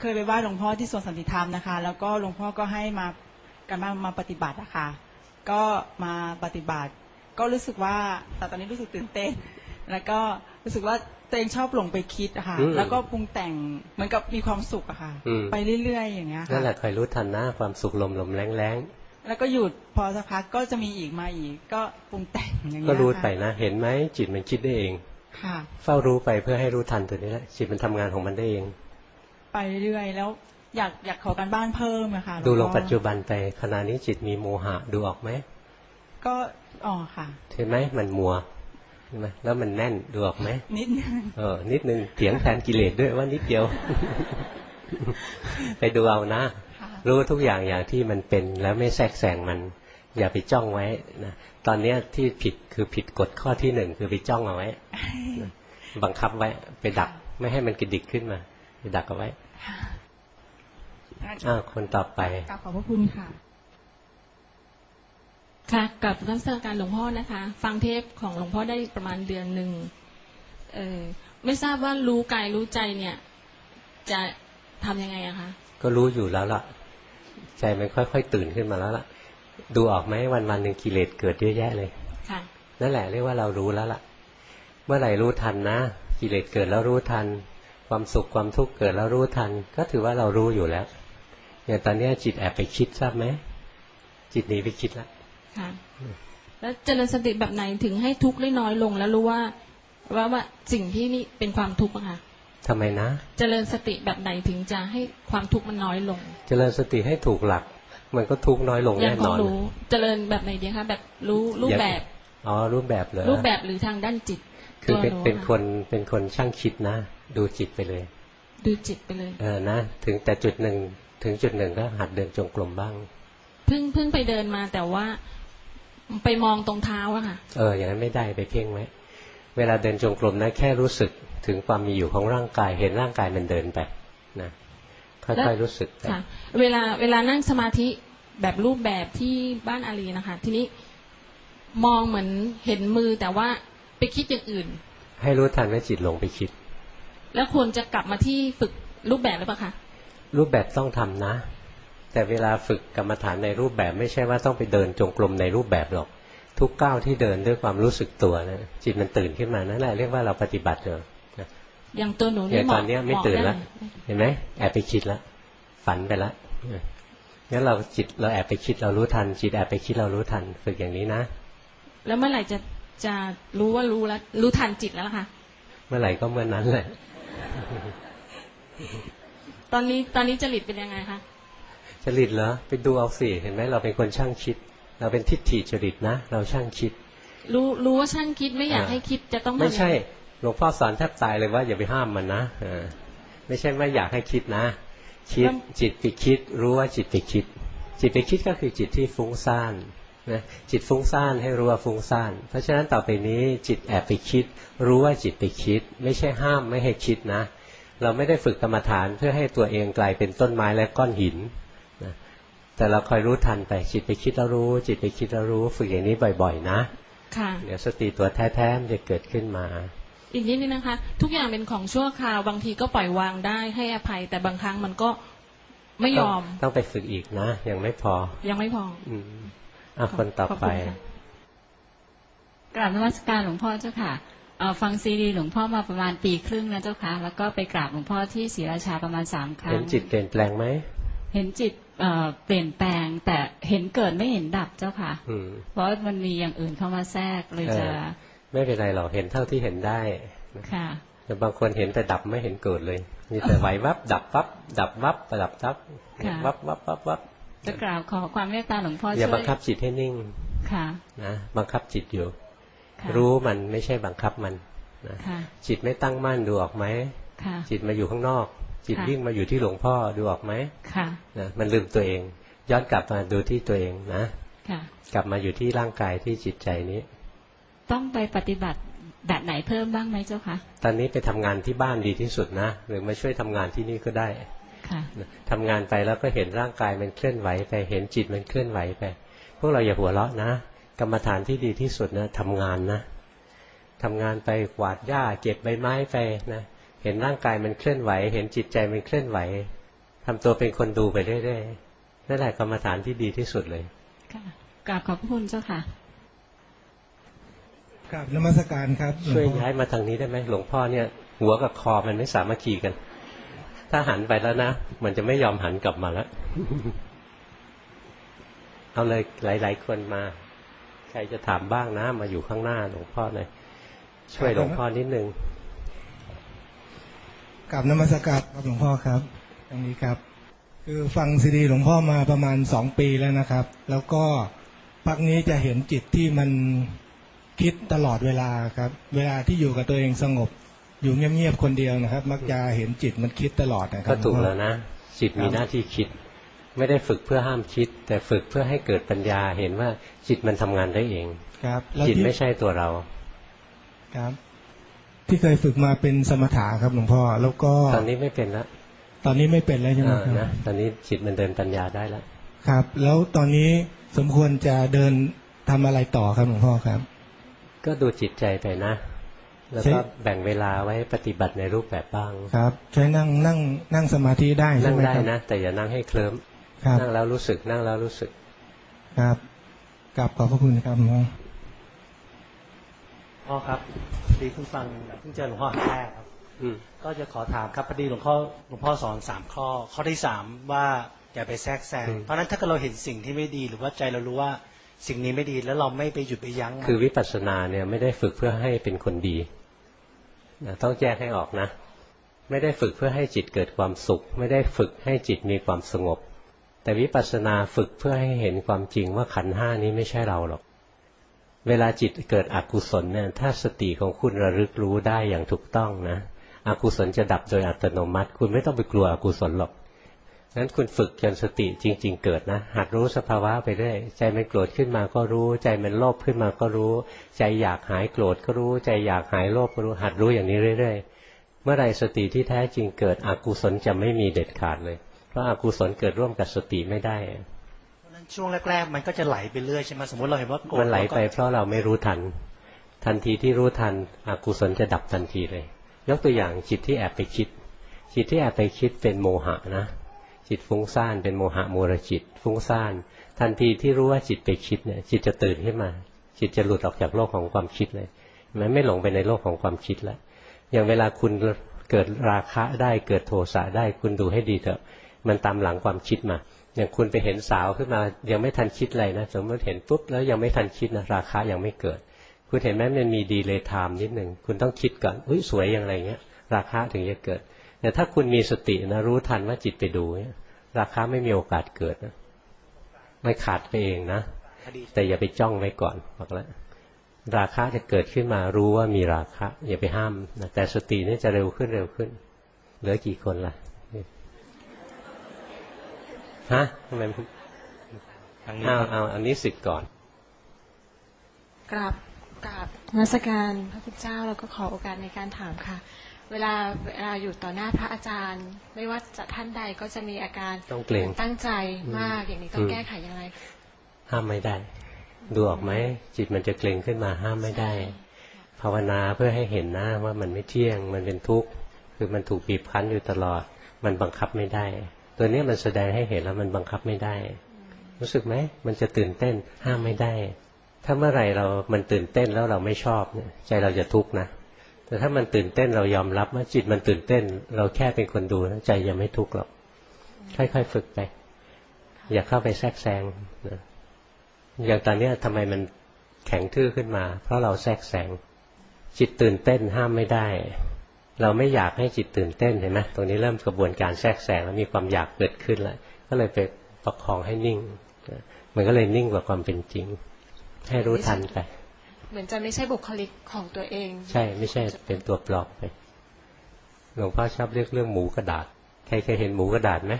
Speaker 3: เคยไปไหว้หลวงพ่อที่สวนสันติธรรมนะคะ แล้วก็หลวงพ่อก็ให้มาการมามาปฏิบัติอะค่ะ ก็มาปฏิบัติ ก็รู้สึกว่าแต่ตอนนี้รู้สึกตื่นเต้น แล้วก็รู้สึกว่าตัวเองชอบหลงไปคิดอะค่ะ
Speaker 2: อืม
Speaker 3: แล้วก็ปรุงแต่งเหมือนกับมีความสุขอะค่ะ
Speaker 2: อืม
Speaker 3: ไปเรื่อยๆอย่างเงี้ย
Speaker 2: นั่น
Speaker 3: ค่ะ
Speaker 2: แหละคอยรู้ทันนะความสุขลมลมแรงแรง
Speaker 3: แล้วก็หยุดพอสักพักก็จะมีอีกมาอีก ก็ปรุงแต่งอย่าง
Speaker 2: ๆ
Speaker 3: เงี้ย
Speaker 2: ก็รู้
Speaker 3: ค่ะ
Speaker 2: ไปนะเห็นไหมจิตมันคิดได้เอง
Speaker 3: ค่ะ
Speaker 2: เฝ้ารู้ไปเพื่อให้รู้ทันตัวนี้แหละจิตมันทำงานของมันได้เอง
Speaker 3: ไปเรื่อยๆแล้วอยากอยากขอการบ้านเพิ่มอะค่ะ
Speaker 2: ดูล
Speaker 3: แว
Speaker 2: ง
Speaker 3: ก็
Speaker 2: ปัจจุบันไปขณะนี้จิตมีโมหะดูออกไหม
Speaker 3: ก็อ๋อค่ะ
Speaker 2: เห็นไหมมันมัวเห็นไหมแล้วมันแน่นดูออกไหม
Speaker 3: นิดนึง
Speaker 2: เออนิดนึงเถียงแทนกิเลสด้วยว่านิดเดียว ไปดูเอานะ
Speaker 3: ค่ะ
Speaker 2: รู้ทุกอย่างอย่างที่มันเป็นแล้วไม่แทรกแซงมัน อย่าไปจ้องไว้นะตอนเนี้ยที่ผิดคือผิดกฎข้อที่หนึ่งคือไปจ้องเอาไว้นะบังคับไว้ ไปดักไม่ให้มันกระดิกขึ้นมาไปดักเอาไว้อ้าวคนต่อไป
Speaker 3: กราบขอบพระคุณค่ะ
Speaker 4: ค่ะกับรัศการหลวงพ่อนะคะ ฟังเทปของหลวงพ่อได้ประมาณเดือนหนึ่งเออไม่ทราบว่ารู้กายรู้ใจเนี่ย จะทำยังไงอะคะ
Speaker 2: ก็รู้อยู่แล้วล่ะ ใจมันค่อย ๆ ตื่นขึ้นมาแล้วล่ะ ดูออกไหมวันวันๆหนึ่งกิเลสเกิดเยอะแยะเลย
Speaker 4: ค่ะ
Speaker 2: นั่นแหละเรียกว่าเรารู้แล้วล่ะ เมื่อไหร่รู้ทันนะ กิเลสเกิดแล้วรู้ทัน ความสุขความทุกข์เกิดแล้วรู้ทัน ก็ถือว่าเรารู้อยู่แล้วอย่างตอนเนี้ยจิตแอบไปคิดทราบไหมจิตหนีไปคิดละ
Speaker 4: ค่ะแล้วเจริญสติแบบไหนถึงให้ทุกข์ได้น้อยลงแล้วรู้ว่าว่าว่าสิ่งที่นี่เป็นความทุกข์อะค่ะ
Speaker 2: ทำไมนะ
Speaker 4: เจริญสติแบบไหนถึงจะให้ความทุกข์มันน้อยลง
Speaker 2: เจริญสติให้ถูกหลัก มันก็ทุกข์น้อยลง
Speaker 4: ยั
Speaker 2: แน่
Speaker 4: พ
Speaker 2: น
Speaker 4: อ
Speaker 2: อน
Speaker 4: รู้เจริญแบบไหนดีคะแบบรู้รูปแบบ
Speaker 2: อ๋อรูปแบบเลย
Speaker 4: รูปแบบหรือทางด้านจิต
Speaker 2: คือเป็น
Speaker 4: ตัวห
Speaker 2: เป็น
Speaker 4: อะ
Speaker 2: คนเป็นคนช่างคิดนะ ดูจิตไปเลย
Speaker 4: ดูจิตไปเลย
Speaker 2: เออนะ ถึงแต่จุดหนึ่งถึงจุดหนึ่งก็หัดเดินจงกรมบ้าง
Speaker 4: เพิ่งเพิ่งไปเดินมาแต่ว่าไปมองตรงเท้าอะค่ะ
Speaker 2: เออ อย่างนั้นไม่ได้ไปเพ่งไว้ เวลาเดินจงกรมนะแค่รู้สึกถึงความมีอยู่ของร่างกายเห็นร่างกายมันเดินไปนะค่อยๆรู้สึกไป
Speaker 4: ค่ะเวลาเวลานั่งสมาธิแบบรูปแบบที่บ้านอารีนะคะ ทีนี้มองเหมือนเห็นมือแต่ว่าไปคิดอย่างอื่น
Speaker 2: ให้รู้ทันว่าจิตหลงไปคิด
Speaker 4: แล้วควรจะกลับมาที่ฝึกรูปแบบหรือเปล่าคะ
Speaker 2: รูปแบบต้องทำนะ แต่เวลาฝึกกรรมฐานในรูปแบบไม่ใช่ว่าต้องไปเดินจงกรมในรูปแบบหรอก ทุกก้าวที่เดินด้วยความรู้สึกตัวนะจิตมันตื่นขึ้นมานั่นแหละเรียกว่าเราปฏิบัติเลยนะ
Speaker 4: อย่างตัวหนู
Speaker 2: อย่า
Speaker 4: นี่
Speaker 2: ง
Speaker 4: เห
Speaker 2: ต
Speaker 4: มาะ
Speaker 2: อนเนี้ยไม่
Speaker 4: เหาะ
Speaker 2: ตื่น
Speaker 4: ด้
Speaker 2: แล้ว
Speaker 4: ไหม
Speaker 2: เห็นไหมแอบไปคิดแล้วฝันไปแล้วงั้นเราจิตเราแอบไปคิดเรารู้ทัน จิตแอบไปคิดเรารู้ทันฝึกอย่างนี้นะ
Speaker 4: แล้วเมื่อไหร่จะจะรู้ว่ารู้แล้วรู้ทันจิตแล้วล่ะคะ
Speaker 2: เมื่อไหร่ก็เมื่อนั้นแหละ
Speaker 4: ตอนนี้ตอนนี้จริตเป็นยังไงคะ
Speaker 2: จริตเหรอไปดูเอาสิเห็นไหมเราเป็นคนช่างคิด เราเป็นทิฏฐิจริตนะ เราช่างคิด
Speaker 4: รู้รู้ว่าช่างคิดไม่อยาก
Speaker 2: อ่า
Speaker 4: ให้คิดจะต้องทำ
Speaker 2: ไม่ใช่
Speaker 4: ยังง
Speaker 2: หลวงพ่อสอนแทบตายเลยว่าอย่าไปห้ามมันนะเออไม่ใช่ไม่อยากให้คิดนะคิดจิตไปคิด รู้ว่าจิตไปคิด จิตไปคิดก็คือจิตที่ฟุ้งซ่านนะจิตฟุ้งซ่านให้รู้ว่าฟุ้งซ่าน เพราะฉะนั้นต่อไปนี้จิตแอบไปคิด รู้ว่าจิตไปคิด ไม่ใช่ห้ามไม่ให้คิดนะ เราไม่ได้ฝึกกรรมฐานเพื่อให้ตัวเองกลายเป็นต้นไม้และก้อนหินนะ แต่เราคอยรู้ทันไปจิตไปคิดแล้วรู้ จิตไปคิดแล้วรู้ ฝึกอย่างนี้บ่อย ๆ นะ
Speaker 4: ค่ะ
Speaker 2: เดี๋ยวสติตัวแท้ๆมันจะเกิดขึ้นมา
Speaker 4: อีกนิดนึงนะคะ ทุกอย่างเป็นของชั่วคราวบางทีก็ปล่อยวางได้ให้อภัย แต่บางครั้งมันก็ไม่ยอม
Speaker 2: ต้องต้องไปฝึกอีกนะ ยังไม่พอ
Speaker 4: ยังไม่พอ
Speaker 2: อืมอะคนต่อ
Speaker 4: ขอบ
Speaker 2: ไป
Speaker 4: คุณค่ะ
Speaker 1: กราบนมัสการหลวงพ่อเจ้าค่ะเอ่อฟังซีดีหลวงพ่อมาประมาณปีครึ่งแล้วเจ้าค่ะ แล้วก็ไปกราบหลวงพ่อที่ศรีราชาประมาณสามครั้ง
Speaker 2: เห็นจิตเปลี่ยนแปลงไหม
Speaker 1: เห็นจิตเอ่อเปลี่ยนแปลง แต่เห็นเกิดไม่เห็นดับเจ้าค่ะ
Speaker 2: อืม
Speaker 1: เพราะมันมีอย่างอื่นเข้ามาแทรกเลยจะ
Speaker 2: เออไม่เป็นไรหรอกเห็นเท่าที่เห็นได้
Speaker 1: ค่ะ
Speaker 2: แต่บางคนเห็นแต่ดับไม่เห็นเกิดเลย มีแต่ไหววับ ดับวับ ดับวับดับวับ
Speaker 1: ค่ะ
Speaker 2: วับวับวับวับ
Speaker 1: จะกราบขอความเมตตาหลวงพ่อ
Speaker 2: อย่า
Speaker 1: ช่วย
Speaker 2: บังคับจิตให้นิ่ง
Speaker 1: ค่ะ
Speaker 2: นะบังคับจิตอยู่
Speaker 1: ค่ะ
Speaker 2: รู้มันไม่ใช่บังคับมันนะ
Speaker 1: ค่ะ
Speaker 2: จิตไม่ตั้งมั่นดูออกไหม
Speaker 1: ค่ะ
Speaker 2: จิตมาอยู่ข้างนอก จิต
Speaker 1: ค่ะ
Speaker 2: วิ่งมาอยู่ที่หลวงพ่อดูออกไหม
Speaker 1: ค่ะ
Speaker 2: นะมันลืมตัวเอง ย้อนกลับมาดูที่ตัวเองนะ
Speaker 1: ค่ะ
Speaker 2: กลับมาอยู่ที่ร่างกายที่จิตใจนี้
Speaker 1: ต้องไปปฏิบัติแบบไหนเพิ่มบ้างไหมเจ้าคะ
Speaker 2: ตอนนี้ไปทำงานที่บ้านดีที่สุดนะหรือมาช่วยทำงานที่นี่ก็ได้
Speaker 1: ค่ะ
Speaker 2: ทำงานไปแล้วก็เห็นร่างกายมันเคลื่อนไหวไปเห็นจิตมันเคลื่อนไหวไป พวกเราอย่าหัวเราะนะ กรรมฐานที่ดีที่สุดนะทำงานนะทำงานไปกวาดหญ้าเก็บใบไม้ไปนะ เห็นร่างกายมันเคลื่อนไหว เห็นจิตใจมันเคลื่อนไหวทำตัวเป็นคนดูไปเรื่อยๆนั่นแหละกรรมฐานที่ดีที่สุดเลย
Speaker 1: ค่ะกราบขอบพระคุณเจ้าค่ะ
Speaker 5: ครับนมัสการครับหลวง
Speaker 2: ช่วย
Speaker 5: พ่อ
Speaker 2: ย้ายมาทางนี้ได้ไหมหลวงพ่อเนี่ย หัวกับคอมันไม่สามัคคีกัน ถ้าหันไปแล้วนะมันจะไม่ยอมหันกลับมาแล้วเอาเลยหลาย ๆ คนมา ใครจะถามบ้างนะ มาอยู่ข้างหน้าหลวงพ่อหน่อยช่วยหลวงพ่อนิดนึง
Speaker 5: กับนมัสการครับหลวงพ่อครับตรงนี้ครับ คือฟังซีดีหลวงพ่อมาประมาณสองปีแล้วนะครับ แล้วก็พักนี้จะเห็นจิตที่มันคิดตลอดเวลาครับ เวลาที่อยู่กับตัวเองสงบ อยู่เงียบๆคนเดียวนะครับ มักจะเห็นจิตมันคิดตลอดนะครั
Speaker 2: ก็
Speaker 5: บ
Speaker 2: ถูก
Speaker 5: หงพ่อ
Speaker 2: แล้วนะ จิตมีหน้าที่คิด ไม่ได้ฝึกเพื่อห้ามคิด แต่ฝึกเพื่อให้เกิดปัญญาเห็นว่าจิตมันทำงานได้เอง
Speaker 5: ครับแล้ว
Speaker 2: จิต
Speaker 5: ที่
Speaker 2: ไม่ใช่ตัวเรา
Speaker 5: ครับ ที่เคยฝึกมาเป็นสมถะครับหลวงพ่อแล้วก็
Speaker 2: ตอนนี้ไม่เป็นละ
Speaker 5: ตอนนี้ไม่เป็นแล้วใช่ไหม
Speaker 2: เออ
Speaker 5: ครับ
Speaker 2: นะตอนนี้จิตมันเดินปัญญาได้แล้ว
Speaker 5: ครับ แล้วตอนนี้สมควรจะเดินทำอะไรต่อครับหลวงพ่อครับ
Speaker 2: ก็ดูจิตใจไปนะ แล้วก็
Speaker 5: ใช่
Speaker 2: แบ่งเวลาไว้ปฏิบัติในรูปแบบบ้าง
Speaker 5: ครับ ใช้นั่งนั่งนั่งสมาธิได้ใช่
Speaker 2: นั่ง
Speaker 5: ไหม
Speaker 2: ได้
Speaker 5: ครับ
Speaker 2: นะ แต่อย่านั่งให้เคลิ้ม
Speaker 5: ครับ
Speaker 2: นั่งแล้วรู้สึกนั่งแล้วรู้สึก
Speaker 5: ครับกลับขอบพระคุณครับหลวง พ่อ
Speaker 6: พ่อครับดีเพิ่งฟังเพิ่งเจอหลวงพ่อครั้งแรกครับ
Speaker 2: อืม
Speaker 6: ก็จะขอถามครับพอดีหลวงพ่อหลวงพ่อสอนสามข้อ ข้อที่สามว่าอย่าไปแทรกแซง
Speaker 2: อืม
Speaker 6: เพราะฉะนั้นถ้าเกิดเราเห็นสิ่งที่ไม่ดีหรือว่าใจเรารู้ว่าสิ่งนี้ไม่ดีแล้วเราไม่ไปหยุดไปยั้งมัน
Speaker 2: คือวิปัสสนาเนี่ยไม่ได้ฝึกเพื่อให้เป็นคนดีนะต้องแยกให้ออกนะ ไม่ได้ฝึกเพื่อให้จิตเกิดความสุข ไม่ได้ฝึกให้จิตมีความสงบ แต่วิปัสสนาฝึกเพื่อให้เห็นความจริงว่าขันธ์ห้านี้ไม่ใช่เราหรอก เวลาจิตเกิดอกุศลเนี่ยถ้าสติของคุณระลึกรู้ได้อย่างถูกต้องนะอกุศลจะดับโดยอัตโนมัติ คุณไม่ต้องไปกลัวอกุศลหรอกงั้นคุณฝึกจนสติจริง ๆ เกิดนะหัดรู้สภาวะไปเรื่อยใจมันโกรธขึ้นมาก็รู้ ใจมันโลภขึ้นมาก็รู้ ใจอยากหายโกรธก็รู้ ใจอยากหายโลภก็รู้หัดรู้อย่างนี้เรื่อย ๆ เมื่อไรสติที่แท้จริงเกิดอกุศลจะไม่มีเด็ดขาดเลย เพราะอากุศลเกิดร่วมกับสติไม่ได้
Speaker 6: ช่วงแรก ๆ มันก็จะไหลไปเรื่อยใช่ไหมสมมติเราเห็นว่าโกรธ
Speaker 2: มันไหลไป
Speaker 6: เราก็
Speaker 2: เพราะเราไม่รู้ทัน ทันทีที่รู้ทันอกุศลจะดับทันทีเลย ยกตัวอย่างจิตที่แอบไปคิด จิตที่แอบไปคิดเป็นโมหะนะ จิตฟุ้งซ่านเป็นโมหะมูรจิต ฟุ้งซ่าน ทันทีที่รู้ว่าจิตไปคิดเนี่ยจิตจะตื่นขึ้นมา จิตจะหลุดออกจากโลกของความคิดเลยมันไม่หลงไปในโลกของความคิดแล้วอย่างเวลาคุณเกิดราคะได้เกิดโทสะได้คุณดูให้ดีเถอะ มันตามหลังความคิดมา อย่างคุณไปเห็นสาวขึ้นมา ยังไม่ทันคิดอะไรนะสมมติเห็นปุ๊บแล้วยังไม่ทันคิดนะราคะยังไม่เกิด คุณเห็นไหมมันมีดีเลยไทม์นิดหนึ่งคุณต้องคิดก่อนอุ้ยสวยอย่างไรเงี้ย ราคะถึงจะเกิด แต่ถ้าคุณมีสตินะรู้ทันว่าจิตไปดูเนี่ยราคาไม่มีโอกาสเกิดนะไม่ขาดไปเองนะแต่อย่าไปจ้องไว้ก่อนบอกแล้วราคะจะเกิดขึ้นมารู้ว่ามีราคะ อย่าไปห้ามนะแต่สตินี่จะเร็วขึ้นเร็วขึ้น เหลือกี่คนล่ะ ฮะทำไม
Speaker 6: ทางนี้
Speaker 2: เอาเอาอันนี้สิทธิ์ก่อน
Speaker 7: กราบกราบนมัสการพระพุทธเจ้าแล้วก็ขอโอกาสในการถามค่ะ เวลาเวลาอยู่ต่อหน้าพระอาจารย์ ไม่ว่าจะท่านใดก็จะมีอาการ
Speaker 2: ต้องเกรง
Speaker 7: ตั้งใจมากอย่างนี้ต้อ
Speaker 2: อื
Speaker 7: ง
Speaker 2: ม
Speaker 7: แก้ไขอย่างไร
Speaker 2: ห้ามไม่ได้ ดูออกไหมจิตมันจะเกร็งขึ้นมาห้ามไม่ได้ ภาวนาเพื่อให้เห็นนะว่ามันไม่เที่ยงมันเป็นทุกข์คือมันถูกบีบคั้นอยู่ตลอด มันบังคับไม่ได้ ตัวนี้มันแสดงให้เห็นแล้วมันบังคับไม่ได้ รู้สึกไหมมันจะตื่นเต้นห้ามไม่ได้ ถ้าเมื่อไหร่เรามันตื่นเต้นแล้วเราไม่ชอบเนี่ยใจเราจะทุกข์นะแต่ถ้ามันตื่นเต้นเรายอมรับว่าจิตมันตื่นเต้น เราแค่เป็นคนดูใจยังไม่ทุกข์หรอกค่อยๆฝึกไป อย่าเข้าไปแทรกแซงนะอย่างตอนนี้ทำไมมันแข็งทื่อขึ้นมา เพราะเราแทรกแซงจิตตื่นเต้นห้ามไม่ได้ เราไม่อยากให้จิตตื่นเต้นเห็นไหมตรงนี้เริ่มกระบวนการแทรกแซงแล้วมีความอยากเกิดขึ้นแล้วก็เลยไปประคองให้นิ่งนะมันก็เลยนิ่งกว่าความเป็นจริง ให้รู้ทันไป
Speaker 7: เหมือนจะไม่ใช่บุคลิกของตัวเอง
Speaker 2: ใช่ไม่ใช่เป็นตัวปลอกไปหลวงพ่อชอบเรียกเรื่องหมูกระดาษใครเคยเห็นหมูกระดาษไหม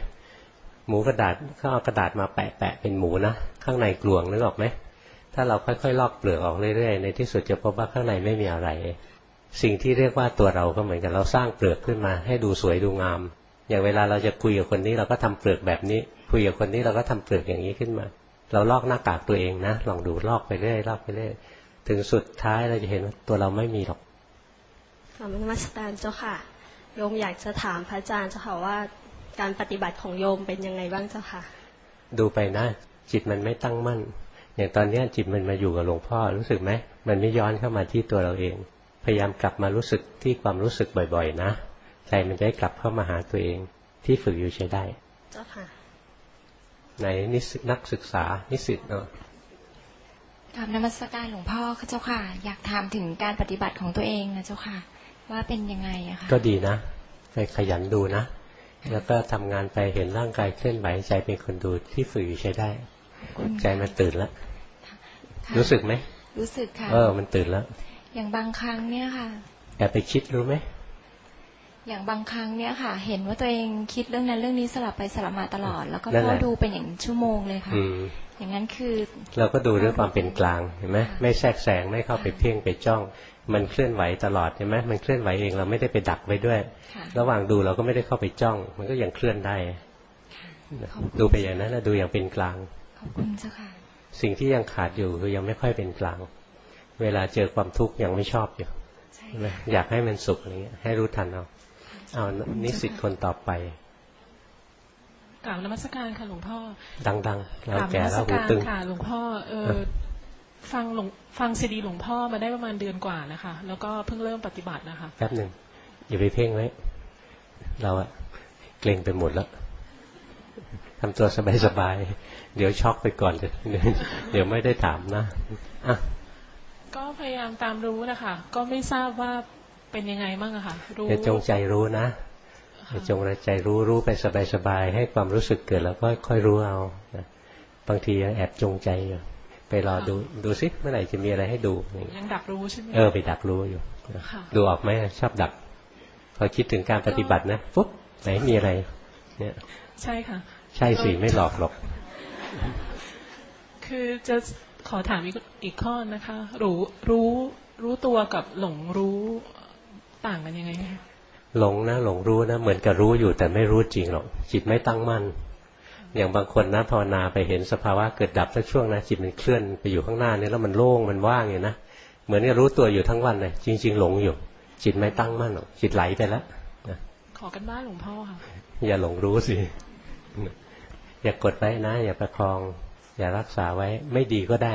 Speaker 2: หมูกระดาษเขาเอากระดาษมาแปะแปะเป็นหมูนะข้างในกลวงนึกออกไหมถ้าเราค่อยๆลอกเปลือกออกเรื่อยๆในที่สุดจะพบว่าข้างในไม่มีอะไร สิ่งที่เรียกว่าตัวเราก็เหมือนกันเราสร้างเปลือกขึ้นมา ให้ดูสวยดูงาม อย่างเวลาเราจะคุยกับคนนี้เราก็ทำเปลือกแบบนี้ คุยกับคนนี้เราก็ทำเปลือกอย่างนี้ขึ้นมา เราลอกหน้ากากตัวเองนะลองดูลอกไปเรื่อยลอกไปเรื่อยถึงสุดท้ายเราจะเห็นว่าตัวเราไม่มีหรอก
Speaker 8: กราบนมัสการเจ้าค่ะโยมอยากจะถามพระอาจารย์เจ้าค่ะว่า การปฏิบัติของโยมเป็นยังไงบ้างเจ้าค่ะ
Speaker 2: ดูไปนะ จิตมันไม่ตั้งมั่น อย่างตอนเนี้ยจิตมันมาอยู่กับหลวงพ่อรู้สึกไหมมันไม่ย้อนเข้ามาที่ตัวเราเอง พยายามกลับมารู้สึกที่ความรู้สึกบ่อย ๆ นะใจมันจะได้กลับเข้ามาหาตัวเองที่ฝึกอยู่ใช้ได้
Speaker 8: เจ้าค่ะ
Speaker 2: ในนิสิตนักศึกษานิสิตเนาะ
Speaker 9: กราบนมัสการหลวงพ่อค่ะเจ้าค่ะ อยากถามถึงการปฏิบัติของตัวเองนะเจ้าค่ะ ว่าเป็นยังไงอะค่ะ
Speaker 2: ก็ดีนะไปขยันดูนะ แล้วก็ทำงานไปเห็นร่างกายเคลื่อนไหวใจเป็นคนดูที่ฝึกอยู่ใช้ได้ ใจมันตื่นแล้ว
Speaker 9: ค่ะ
Speaker 2: รู้สึกไหม
Speaker 9: รู้สึกค่ะ
Speaker 2: เออมันตื่นแล้ว
Speaker 9: อย่างบางครั้งเนี่ยค่ะ
Speaker 2: แอบไปคิดรู้ไหม
Speaker 9: อย่างบางครั้งเนี่ยค่ะ เห็นว่าตัวเองคิดเรื่องนั้นเรื่องนี้สลับไปสลับมาตลอด แล้วก็
Speaker 2: นั่นแห
Speaker 9: เฝ้า
Speaker 2: ละ
Speaker 9: ดูเป็นอย่างชั่วโมงเลยค่ะ
Speaker 2: อืม
Speaker 9: อย่างนั้นคือ
Speaker 2: เราก็ดูด้วยความเป็นกลางเห็นไหม
Speaker 9: ค่ะ
Speaker 2: ไม่แทรกแซงไม่เข้าไปเพ่งไปจ้อง มันเคลื่อนไหวตลอดเห็นไหมมันเคลื่อนไหวเองเราไม่ได้ไปดักไว้ด้วย
Speaker 9: ค่ะ
Speaker 2: ระหว่างดูเราก็ไม่ได้เข้าไปจ้อง มันก็ยังเคลื่อนได้
Speaker 9: ขอบคุณ
Speaker 2: ดูไปอย่างนั้นนะดูอย่างเป็นกลาง
Speaker 9: ขอบคุณเจ้าค่ะ
Speaker 2: สิ่งที่ยังขาดอยู่คือยังไม่ค่อยเป็นกลาง เวลาเจอความทุกข์ยังไม่ชอบอยู่
Speaker 9: ใช่
Speaker 2: ใช่ไหมอยากให้มันสุขอะไรเงี้ยให้รู้ทันเอาเอานิสิตคนต่อไป
Speaker 10: กราบนมัสการค่ะหลวงพ่อ
Speaker 2: ดังๆเรา
Speaker 10: กราบน
Speaker 2: แก่
Speaker 10: มั
Speaker 2: แล้วหู
Speaker 10: การ
Speaker 2: ตึง
Speaker 10: ค่ะหลวงพ่อเออ
Speaker 2: เออ
Speaker 10: ฟังหลวงฟังซีดีหลวงพ่อมาได้ประมาณเดือนกว่านะคะ แล้วก็เพิ่งเริ่มปฏิบัตินะคะ
Speaker 2: แป๊บหนึ่งอย่าไปเพ่งไว้ เราอะเกรงไปหมดแล้วทำตัวสบายๆเดี๋ยวช็อกไปก่อนเดี๋ยวเดี๋ยวไม่ได้ถามนะอะ
Speaker 10: ก็พยายามตามรู้นะคะก็ไม่ทราบว่าเป็นยังไงบ้างอะค่ะรู้
Speaker 2: อย่าจงใจรู้นะอย่าจงใจรู้รู้ไปสบายๆให้ความรู้สึกเกิดแล้วก็ค่อยรู้เอานะบางทีแอบจงใจอยู่ไปรอดูดูซิเมื่อไหร่จะมีอะไรให้ดูอย่างนี้
Speaker 10: ยังดักรู้ใช่ไหม
Speaker 2: เออไปดักรู้อยู่นะ
Speaker 10: ค่ะ
Speaker 2: ดูออกไหมชอบดัก พอคิดถึงการปฏิบัตินะปุ๊บไหนมีอะไร เนี่ย
Speaker 10: ใช่ค่ะ
Speaker 2: ใช่สิไม่หลอกหรอก
Speaker 10: คือจะ ขอถามอีกอีกข้อนะคะ รู้รู้รู้ตัวกับหลงรู้ต่างกันยังไงคะ
Speaker 2: หลงนะหลงรู้นะเหมือนกับรู้อยู่แต่ไม่รู้จริงหรอกจิตไม่ตั้งมั่น อย่างบางคนนะภาวนาไปเห็นสภาวะเกิดดับสักช่วงนะจิตมันเคลื่อนไปอยู่ข้างหน้าเนี่ยแล้วมันโล่งมันว่างอยู่นะเหมือนกับรู้ตัวอยู่ทั้งวันเลยจริง ๆ หลงอยู่ จิตไม่ตั้งมั่นหรอกจิตไหลไปแล้วนะ
Speaker 10: ขอกันบ้านหลวงพ่อค่ะ
Speaker 2: อย่าหลงรู้สิอย่ากดไว้นะ อย่าประคอง อย่ารักษาไว้ไม่ดีก็ได้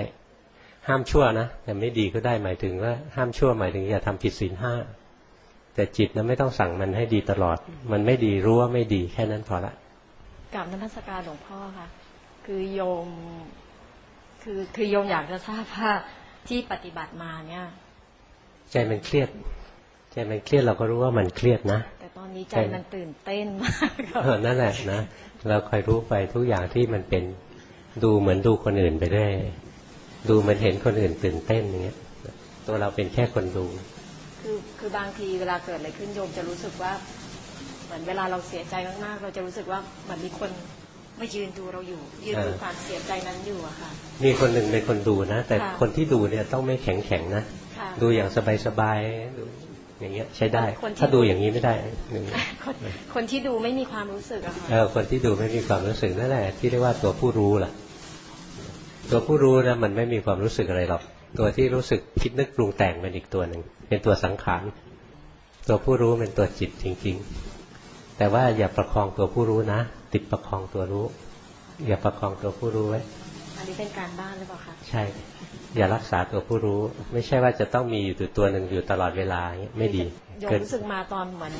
Speaker 2: ห้ามชั่วนะแต่ไม่ดีก็ได้หมายถึงว่าห้ามชั่วหมายถึงอย่าทำผิดศีลห้าแต่จิตนะไม่ต้องสั่งมันให้ดีตลอด มันไม่ดีรู้ว่าไม่ดีแค่นั้นพอละ
Speaker 1: กราบนมัสการหลวงพ่อค่ะ คือโยม คือคือโยมอยากจะทราบว่าที่ปฏิบัติมาเนี่ย
Speaker 2: ใจมันเครียด ใจมันเครียดเราก็รู้ว่ามันเครียดนะ
Speaker 1: แต่ตอนนี้ใจมันตื่นเต้นมาก
Speaker 2: เออนั่นแหละนะเราคอยรู้ไปทุกอย่างที่มันเป็น ดูเหมือนดูคนอื่นไปได้ ดูเหมันเห็นคนอื่นตื่นเต้นอย่างเงี้ย ตัวเราเป็นแค่คนดู
Speaker 1: คือคือบางทีเวลาเกิดอะไรขึ้นโยมจะรู้สึกว่า เหมือนเวลาเราเสียใจมากๆ เราจะรู้สึกว่าเหมือนมีคนมายืนดูเราอยู่ ยืนดู
Speaker 2: เออ
Speaker 1: ความเสียใจนั้นอยู่อะค่ะ
Speaker 2: มีคนหนึ่งเป็นคนดูนะ แต่
Speaker 1: ค่ะ
Speaker 2: คนที่ดูเนี่ยต้องไม่แข็งแข็งๆนะ
Speaker 1: ค่ะ
Speaker 2: ดูอย่างสบายๆดูอย่างเงี้ยใช้ได้
Speaker 1: คนที่
Speaker 2: ถ้าดูอย่างนี้ไม่ได้หนึ่ง
Speaker 1: คนคนที่ดูไม่มีความรู้สึกอะค่ะ
Speaker 2: เออคนที่ดูไม่มีความรู้สึกนั่นแหละที่เรียกว่าตัวผู้รู้ล่ะ ตัวผู้รู้นะมันไม่มีความรู้สึกอะไรหรอก ตัวที่รู้สึกคิดนึกปรุงแต่งเป็นอีกตัวหนึ่งเป็นตัวสังขารตัวผู้รู้เป็นตัวจิตจริง ๆ แต่ว่าอย่าประคองตัวผู้รู้นะ ติดประคองตัวรู้ อย่าประคองตัวผู้รู้ไว้
Speaker 1: อันนี้เป็นการบ้านหรือเปล่าคะ
Speaker 2: ใช่ อย่ารักษาตัวผู้รู้ ไม่ใช่ว่าจะต้องมีอยู่ตัวตัวหนึ่งอยู่ตลอดเวลาอย่างเงี้ยไม่ดี
Speaker 1: โยม
Speaker 2: เกิด
Speaker 1: รู้สึกมาตอนเหมือน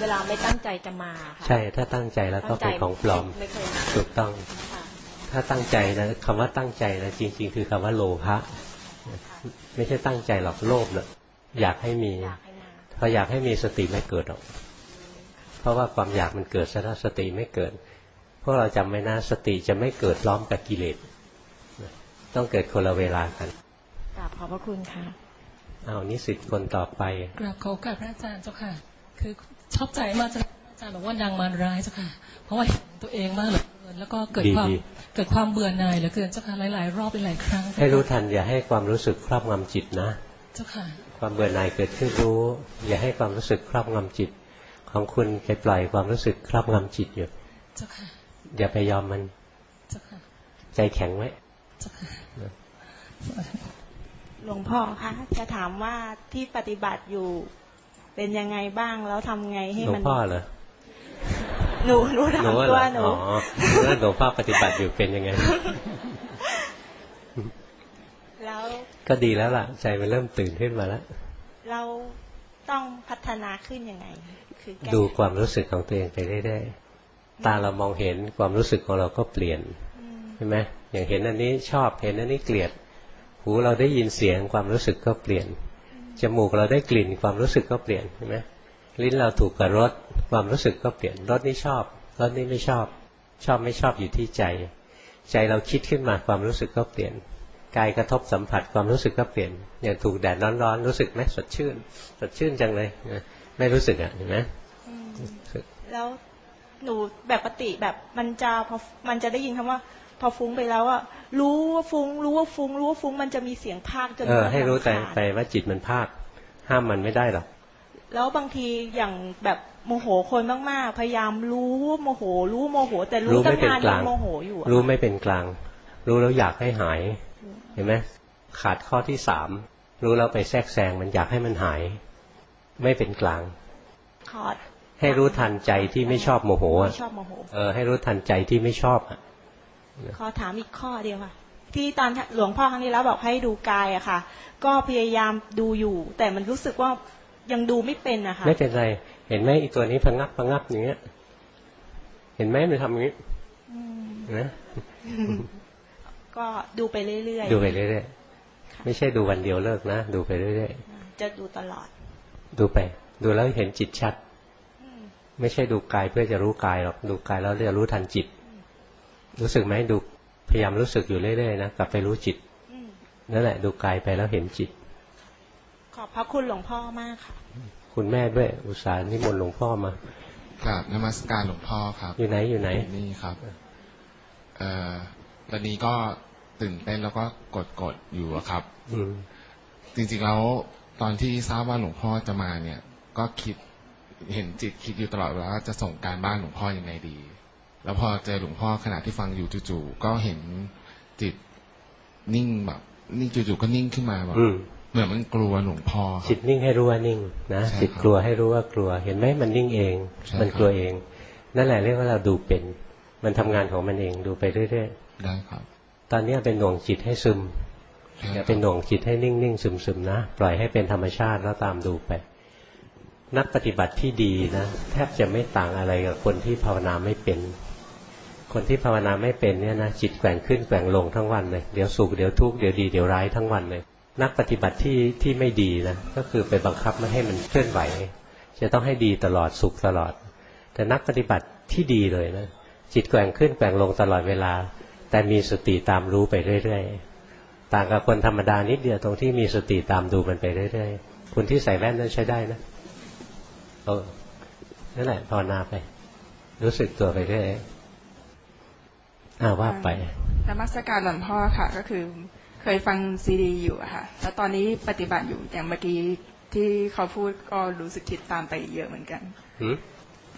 Speaker 1: เวลาไม่ตั้งใจจะมาค่ะ
Speaker 2: ใช่ถ้าตั้งใจแล้วก็เป็นของปลอม
Speaker 1: ไม่เคยมา
Speaker 2: ถูกต้อง
Speaker 1: ค่ะ
Speaker 2: ถ้าตั้งใจนะคำว่าตั้งใจนะจริง ๆ คือคำว่าโลภะไม่ใช่ตั้งใจหรอกโลภนะอยากให้มี
Speaker 1: อยากให้มา
Speaker 2: พออยากให้มีสติไม่เกิดหรอก เพราะว่าความอยากมันเกิดซะแล้วสติไม่เกิดพวกเราจำไว้นะสติจะไม่เกิดพร้อมกับกิเลสต้องเกิดคนละเวลากัน
Speaker 1: กราบขอบพระคุณค่ะ
Speaker 2: เอานิสิตคนต่อไป
Speaker 10: กราบขอโอกาสพระอาจารย์เจ้าค่ะ คือชอบใจมากจ้ะอาจารย์บอกว่าดังมารร้ายเจ้าค่ะ เพราะว่าเห็นตัวเองมากเหลือเกิ นแล้วก็เกิดความ
Speaker 2: ดี
Speaker 10: เกิดความเบื่อหน่ายเหลือเกินเจ้าค่ะหลาย ๆ รอบหลายๆครั้ง
Speaker 2: ให้รู้ทันอย่าให้ความรู้สึกครอบงำจิตนะ
Speaker 10: เจ้าค่ะ
Speaker 2: ความเบื่อหน่ายเกิดขึ้นรู้ อย่าให้ความรู้สึกครอบงำจิต ของคุณไปปล่อยความรู้สึกครอบงำจิตอยู่
Speaker 10: เจ้าค่ะ
Speaker 2: อย่าไปยอมมัน
Speaker 10: เจ้าค่ะ
Speaker 2: ใจแข็งไว้
Speaker 10: เจ้าค่ะ
Speaker 11: หลวงพ่อคะจะถามว่าที่ปฏิบัติอยู่เป็นยังไงบ้างแล้วทำไงให้
Speaker 2: หลว
Speaker 11: มั
Speaker 2: ง
Speaker 11: น
Speaker 2: พ่อเหรอ
Speaker 11: หนูหนูถาม
Speaker 2: เหร
Speaker 11: ตัว
Speaker 2: อ
Speaker 11: หนู
Speaker 2: อ๋อแล้วหลวงพ่อปฏิบัติอยู่เป็นยังไง
Speaker 11: แล้ว
Speaker 2: ก็ดีแล้วล่ะ ใจมันเริ่มตื่นขึ้นมาแล้ว
Speaker 11: เราต้องพัฒนาขึ้นยังไง คือแก้
Speaker 2: ดูความรู้สึกของตัวเองไปเรื่อยๆตาเรามองเห็นความรู้สึกของเราก็เปลี่ยน
Speaker 11: อืม
Speaker 2: ใช่ไหมอย่างเห็นอันนี้ชอบเห็นอันนี้เกลียด หูเราได้ยินเสียงความรู้สึกก็เปลี่ยนจมูกเราได้กลิ่นความรู้สึกก็เปลี่ยนใช่ไหม ลิ้นเราถูกกับรสความรู้สึกก็เปลี่ยนรสนี้ชอบรสนี้ไม่ชอบ ชอบไม่ชอบอยู่ที่ใจ ใจเราคิดขึ้นมาความรู้สึกก็เปลี่ยนกายกระทบสัมผัสความรู้สึกก็เปลี่ยนอย่างถูกแดดร้อนๆรู้สึกไหมสดชื่น สดชื่นจังเลยนะไม่รู้สึกอะเห็นไหม
Speaker 11: อืม
Speaker 2: รู้สึก
Speaker 11: แล้วหนูแบบปกติแบบมันจะพอมันจะได้ยินคำว่า พอฟุ้งไปแล้วอะรู้ว่าฟุ้ง รู้ว่าฟุ้ง รู้ว่าฟุ้งมันจะมีเสียงพากจน
Speaker 2: เออให้รู้แต่
Speaker 11: รำคาญ
Speaker 2: ไปว่าจิตมันภาค ห้ามมันไม่ได้หรอก
Speaker 11: แล้วบางทีอย่างแบบโมโหคนมากๆ พยายามรู้ว่าโมโห รู้ว่าโมโห แต่รู้
Speaker 2: รู้
Speaker 11: ตั้
Speaker 2: ไม่
Speaker 11: ง
Speaker 2: เป็น
Speaker 11: นาน
Speaker 2: ก
Speaker 11: ยั
Speaker 2: ลาง
Speaker 11: งโมโหอยู่อะ
Speaker 2: รู้ไม่เป็นกลาง รู้แล้วอยากให้หาย เห็นไหมขาดข้อที่สามรู้แล้วไปแทรกแซงมันอยากให้มันหาย ไม่เป็นกลาง
Speaker 11: ขอ
Speaker 2: ให้รู้ทันใจที่ไม่ชอบโมโหอะ
Speaker 11: ไม่ชอบโมโห
Speaker 2: เออให้รู้ทันใจที่ไม่ชอบอะ
Speaker 11: ขอถามอีกข้อเดียวค่ะ ที่ตอนหลวงพ่อครั้งนี้แล้วบอกให้ดูกายอะค่ะ ก็พยายามดูอยู่ แต่มันรู้สึกว่า ยังดูไม่เป็นอะค่ะ
Speaker 2: ไม่เป็นไร เห็นไหมอีตัวนี้พังงับพังงับอย่างเงี้ย เห็นไหมมันทำอย่างนี้
Speaker 11: อืม
Speaker 2: นะ
Speaker 11: ก็ดูไปเรื่อยๆ
Speaker 2: ดูไปเรื่อยๆไม่ใช่ดูวันเดียวเลิกนะดูไปเรื่อย
Speaker 11: จะดูตลอด
Speaker 2: ๆดูไป ดูแล้วเห็นจิตชัดไม่ใช่ดูกายเพื่อจะรู้กายหรอกดูกายแล้วจะรู้ทันจิต รู้สึกไหมดูพยายามรู้สึกอยู่เรื่อยๆนะกลับไปรู้จิต
Speaker 11: อืม
Speaker 2: นั่นแหละ ดูกายไปแล้วเห็นจิต
Speaker 11: ขอบพระคุณหลวงพ่อมากค่ะ
Speaker 2: คุณแม่ด้วย อุตส่าห์นิมนต์หลวงพ่อมา
Speaker 12: กราบนมัสการหลวงพ่อครับ
Speaker 2: อยู่ไหนอยู่ไหน
Speaker 12: นี่ครับเอ่อตอนนี้ก็ตื่นเต้นแล้วก็กดกดๆอยู่อะครับ
Speaker 2: อืม
Speaker 12: จริงๆแล้วตอนที่ทราบว่าหลวงพ่อจะมาเนี่ย ก็คิดเห็นจิตคิดอยู่ตลอดเวลาว่าจะส่งการบ้านหลวงพ่อยังไงดี แล้วพอเจอหลวงพ่อขณะที่ฟังอยู่จู่ๆก็เห็นจิตนิ่งแบบ นิ่งจู่ๆก็นิ่งขึ้นมาแบบ
Speaker 2: อืม
Speaker 12: เหมือนมันกลัวหลวงพ่อครับ
Speaker 2: จิตนิ่งให้รู้ว่านิ่งนะ
Speaker 12: ใช่
Speaker 2: จิตกลัวให้รู้ว่ากลัว เห็นไหมมันนิ่งเอง
Speaker 12: ใช่
Speaker 2: มันกลัวเอง นั่นแหละเรียกว่าเราดูเป็น มันทำงานของมันเองดูไปเรื่อย
Speaker 12: ได้ครับ
Speaker 2: ๆตอนนี้เป็นหน่วงจิตให้ซึม
Speaker 12: ใช่
Speaker 2: อย่า
Speaker 12: ค
Speaker 2: เป็นห
Speaker 12: รับ
Speaker 2: น่วงจิตให้นิ่งๆซึมๆนะปล่อยให้เป็นธรรมชาติแล้วตามดูไป นักปฏิบัติที่ดีนะแทบจะไม่ต่างอะไรกับคนที่ภาวนาไม่เป็นคนที่ภาวนาไม่เป็นเนี่ยนะจิตแกว่งขึ้นแกว่งลงทั้งวันเลยเดี๋ยวสุขเดี๋ยวทุกข์เดี๋ยวดีเดี๋ยวร้ายทั้งวันเลย นักปฏิบัติที่ที่ไม่ดีนะก็คือไปบังคับไม่ให้มันเคลื่อนไหว จะต้องให้ดีตลอดสุขตลอด แต่นักปฏิบัติที่ดีเลยนะจิตแกว่งขึ้นแกว่งลงตลอดเวลา แต่มีสติตามรู้ไปเรื่อยๆต่างกับคนธรรมดานิดเดียวตรงที่มีสติตามดูมันไปเรื่อยๆคุณที่ใส่แว่นนั้นใช้ได้นะเออนั่นแหละภาวนาไป รู้สึกตัวไปเรื่อยอ่าว่าไป
Speaker 13: นมัสการหลวงพ่อค่ะ ก็คือ เคยฟังซีดีอยู่อะค่ะ แล้วตอนนี้ปฏิบัติอยู่อย่างเมื่อกี้ที่เขาพูดก็รู้สึกคิดตามไปเยอะเหมือนกัน
Speaker 2: หืม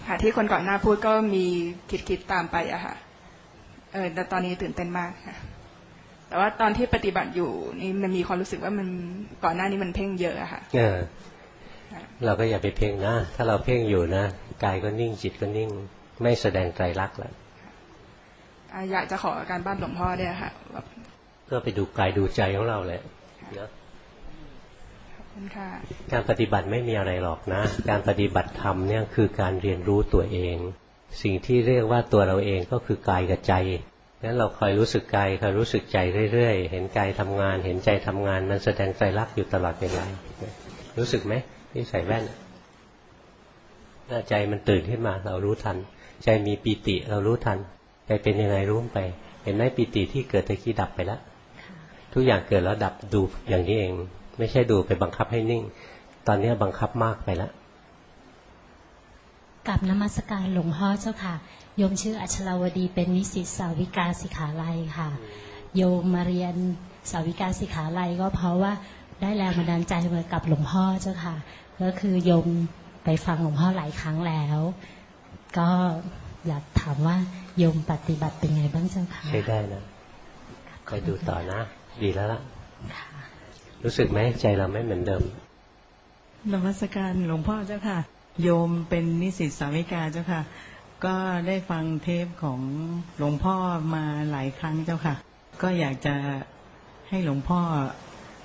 Speaker 13: ค่ะที่คนก่อนหน้าพูดก็มีคิดคิดตามไปอะค่ะ เออแต่ตอนนี้ตื่นเต้นมากค่ะ แต่ว่าตอนที่ปฏิบัติอยู่นี่มันมีความรู้สึกว่ามันก่อนหน้านี้มันเพ่งเยอะอะค่ะ
Speaker 2: เออเราก็อย่าไปเพ่งนะ ถ้าเราเพ่งอยู่นะกายก็นิ่งจิตก็นิ่ง ไม่แสดงไตรลักษณ์แล้ว
Speaker 13: อะอยากจะขอการบ้านหลวงพ่อเนี่ยค่ะแบบ
Speaker 2: ก็ไปดูกายดูใจของเราแหละนะ
Speaker 13: ขอบคุณค่ะ
Speaker 2: การปฏิบัติไม่มีอะไรหรอกนะ การปฏิบัติธรรมเนี่ยคือการเรียนรู้ตัวเอง สิ่งที่เรียกว่าตัวเราเองก็คือกายกับใจนั้นเราคอยรู้สึกกายคอยรู้สึกใจเรื่อยๆ เห็นกายทำงาน เห็นใจทำงาน มันแสดงไตรลักษณ์อยู่ตลอดเวลารู้สึกไหมที่ใส่แว่นหน้าใจมันตื่นขึ้นมา เรารู้ทัน ใจมีปีติเรารู้ทันใจเป็นยังไงรู้ไป เห็นไหมปีติที่เกิดตะกี้ดับไปแล้ว ทุกอย่างเกิดแล้วดับดูอย่างนี้เอง ไม่ใช่ดูไปบังคับให้นิ่ง ตอนนี้บังคับมากไปแล้ว
Speaker 14: กับนมัสการหลวงพ่อเจ้าค่ะ โยมชื่ออัชราวดีเป็นนิสิตสาวิกาสิขาลัยค่ะ โยมมาเรียนสาวิกาสิขาลัยก็เพราะว่าได้แรงบันดาลใจมากับหลวงพ่อเจ้าค่ะ ก็คือโยมไปฟังหลวงพ่อหลายครั้งแล้ว ก็อยากถามว่าโยมปฏิบัติเป็นไงบ้างเจ้าค่ะ
Speaker 2: ใช้ได้นะไปดูต่อนะ ดีแล้วล่ะ รู้สึกไหมใจเราไม่เหมือนเดิม
Speaker 15: นมัสการหลวงพ่อเจ้าค่ะ โยมเป็นนิสิตสาวิกาเจ้าค่ะ ก็ได้ฟังเทปของหลวงพ่อมาหลายครั้งเจ้าค่ะ ก็อยากจะให้หลวงพ่อ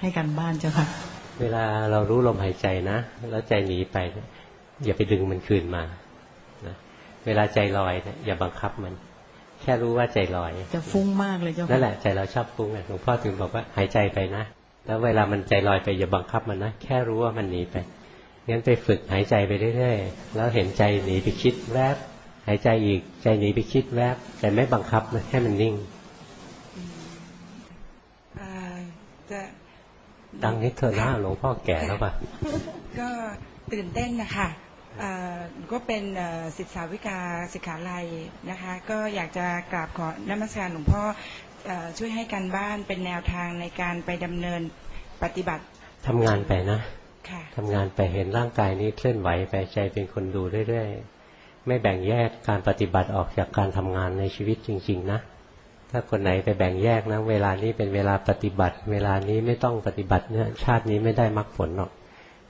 Speaker 15: ให้กันบ้านเจ้าค่ะ
Speaker 2: เวลาเรารู้ลมหายใจนะ แล้วใจหนีไปเนี่ยอย่าไปดึงมันคืนมานะเวลาใจลอยเนี่ยอย่าบังคับมัน แค่รู้ว่าใจลอย
Speaker 15: จะฟุ้งมากเลยเจ้าค่ะ
Speaker 2: นั่นแหละใจเราชอบฟุ้งไงหลวงพ่อถึงบอกว่าหายใจไปนะแล้วเวลามันใจลอยไปอย่าบังคับมันนะแค่รู้ว่ามันหนีไปงั้นไปฝึกหายใจไปเรื่อยๆแล้วเห็นใจหนีไปคิดแวบหายใจอีกใจหนีไปคิดแวบแต่ไม่บังคับนะให้มันนิ่ง
Speaker 16: อ่าจะ
Speaker 2: ดังนิดเถอะนะหลวงพ่อแก่แล้วป่ะ
Speaker 16: ก็ตื่นเต้นนะคะอ่า ก็เป็นเอ่อศิษยาวิกาสิกขาลัยนะคะ ก็อยากจะกราบขอนมัสการหลวงพ่อเอ่อช่วยให้การบ้านเป็นแนวทางในการไปดำเนินปฏิบัติ
Speaker 2: ทำงานไปนะ
Speaker 16: ค่ะ
Speaker 2: ทำงานไปเห็นร่างกายนี้เคลื่อนไหวไปใจเป็นคนดูเรื่อยๆไม่แบ่งแยกการปฏิบัติออกจากการทำงานในชีวิตจริง ๆ นะ ถ้าคนไหนไปแบ่งแยกนะเวลานี้เป็นเวลาปฏิบัติ เวลานี้ไม่ต้องปฏิบัติเนี่ยชาตินี้ไม่ได้มรรคผลหรอก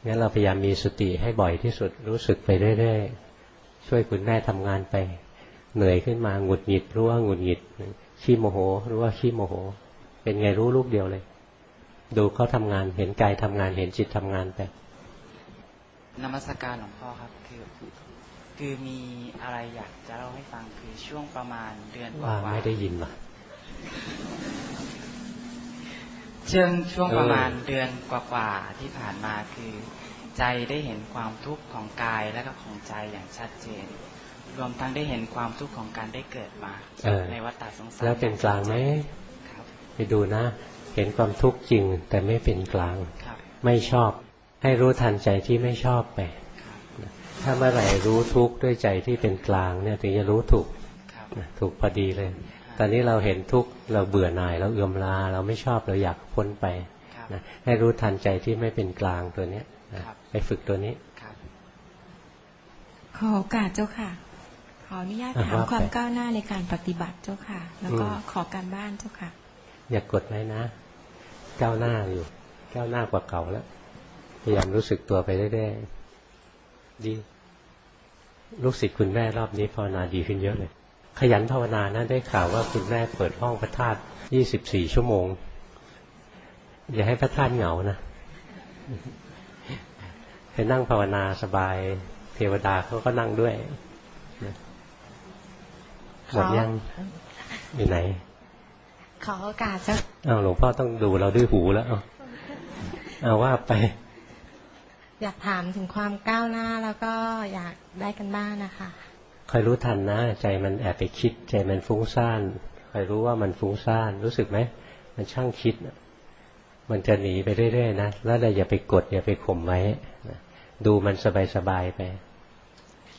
Speaker 2: งั้นเราพยายามมีสติให้บ่อยที่สุดรู้สึกไปเรื่อยๆช่วยคุณแม่ทำงานไป เหนื่อยขึ้นมาหงุดหงิดรู้ว่าหงุดหงิดขี้โมโหรู้ว่าขี้โมโห เป็นไงรู้ลูกเดียวเลย ดูเขาทำงานเห็นกายทำงานเห็นจิตทำงานไป
Speaker 17: นมัสการหลวงพ่อครับคือคือมีอะไรอยากจะเล่าให้ฟังคือช่วงประมาณเดือนก
Speaker 2: ว่า
Speaker 17: ว่า
Speaker 2: ไม่ได้ยินว่ะ
Speaker 17: ช่วงช่วงประมาณเดือนกว่าๆที่ผ่านมาคือ ใจได้เห็นความทุกข์ของกายและก็ของใจอย่างชัดเจน รวมทั้งได้เห็นความทุกข์ของการได้เกิดมา
Speaker 2: เออ
Speaker 17: ในวัฏฏะสงสาร
Speaker 2: แล้วเป็นกลางไหม
Speaker 17: ครับ
Speaker 2: ไปดูนะ เห็นความทุกข์จริงแต่ไม่เป็นกลาง
Speaker 17: ครับ
Speaker 2: ไม่ชอบ ให้รู้ทันใจที่ไม่ชอบไปถ้าเมื่อไหร่รู้ทุกข์ด้วยใจที่เป็นกลางเนี่ยถึงจะรู้ถูกนะถูกพอดีเลย ตอนนี้เราเห็นทุกข์เราเบื่อหน่าย เราเอื่อมลา เราไม่ชอบเราอยากพ้นไปนะให้รู้ทันใจที่ไม่เป็นกลางตัวเนี้ยนะไปฝึกตัวนี้
Speaker 9: ขอโอกาสเจ้าค่ะ ขออนุญาต
Speaker 2: อะ
Speaker 9: ถาม
Speaker 2: ว่าไป
Speaker 9: ความก้าวหน้าในการปฏิบัติเจ้าค่ะ แล้วก็
Speaker 2: อืม
Speaker 9: ขอการบ้านเจ้าค่ะ
Speaker 2: อย่ากดไว้นะ ก้าวหน้าอยู่ ก้าวหน้ากว่าเก่าแล้วพยายามรู้สึกตัวไปเรื่อยๆดี ลูกศิษย์คุณแม่รอบนี้ภาวนาดีขึ้นเยอะเลย ขยันภาวนานะได้ข่าวว่าคุณแม่เปิดห้องพระธาตุยี่สิบสี่ชั่วโมง อย่าให้พระธาตุเหงานะไปนั่งภาวนาสบาย เทวดาเขาก็นั่งด้วยนะหมดยังอยู่ไหน
Speaker 9: ขอโอกาสเจ้า
Speaker 2: เอาหลวงพ่อต้องดูเราด้วยหูแล้วเอาเอาว่าไป
Speaker 9: อยากถามถึงความก้าวหน้าแล้วก็อยากได้กันบ้านนะคะ
Speaker 2: คอยรู้ทันนะใจมันแอบไปคิด ใจมันฟุ้งซ่านคอยรู้ว่ามันฟุ้งซ่านรู้สึกไหมมันช่างคิด มันจะหนีไปเรื่อยๆนะแล้วเราอย่าไปกดอย่าไปข่มไว้ดูมันสบายๆไป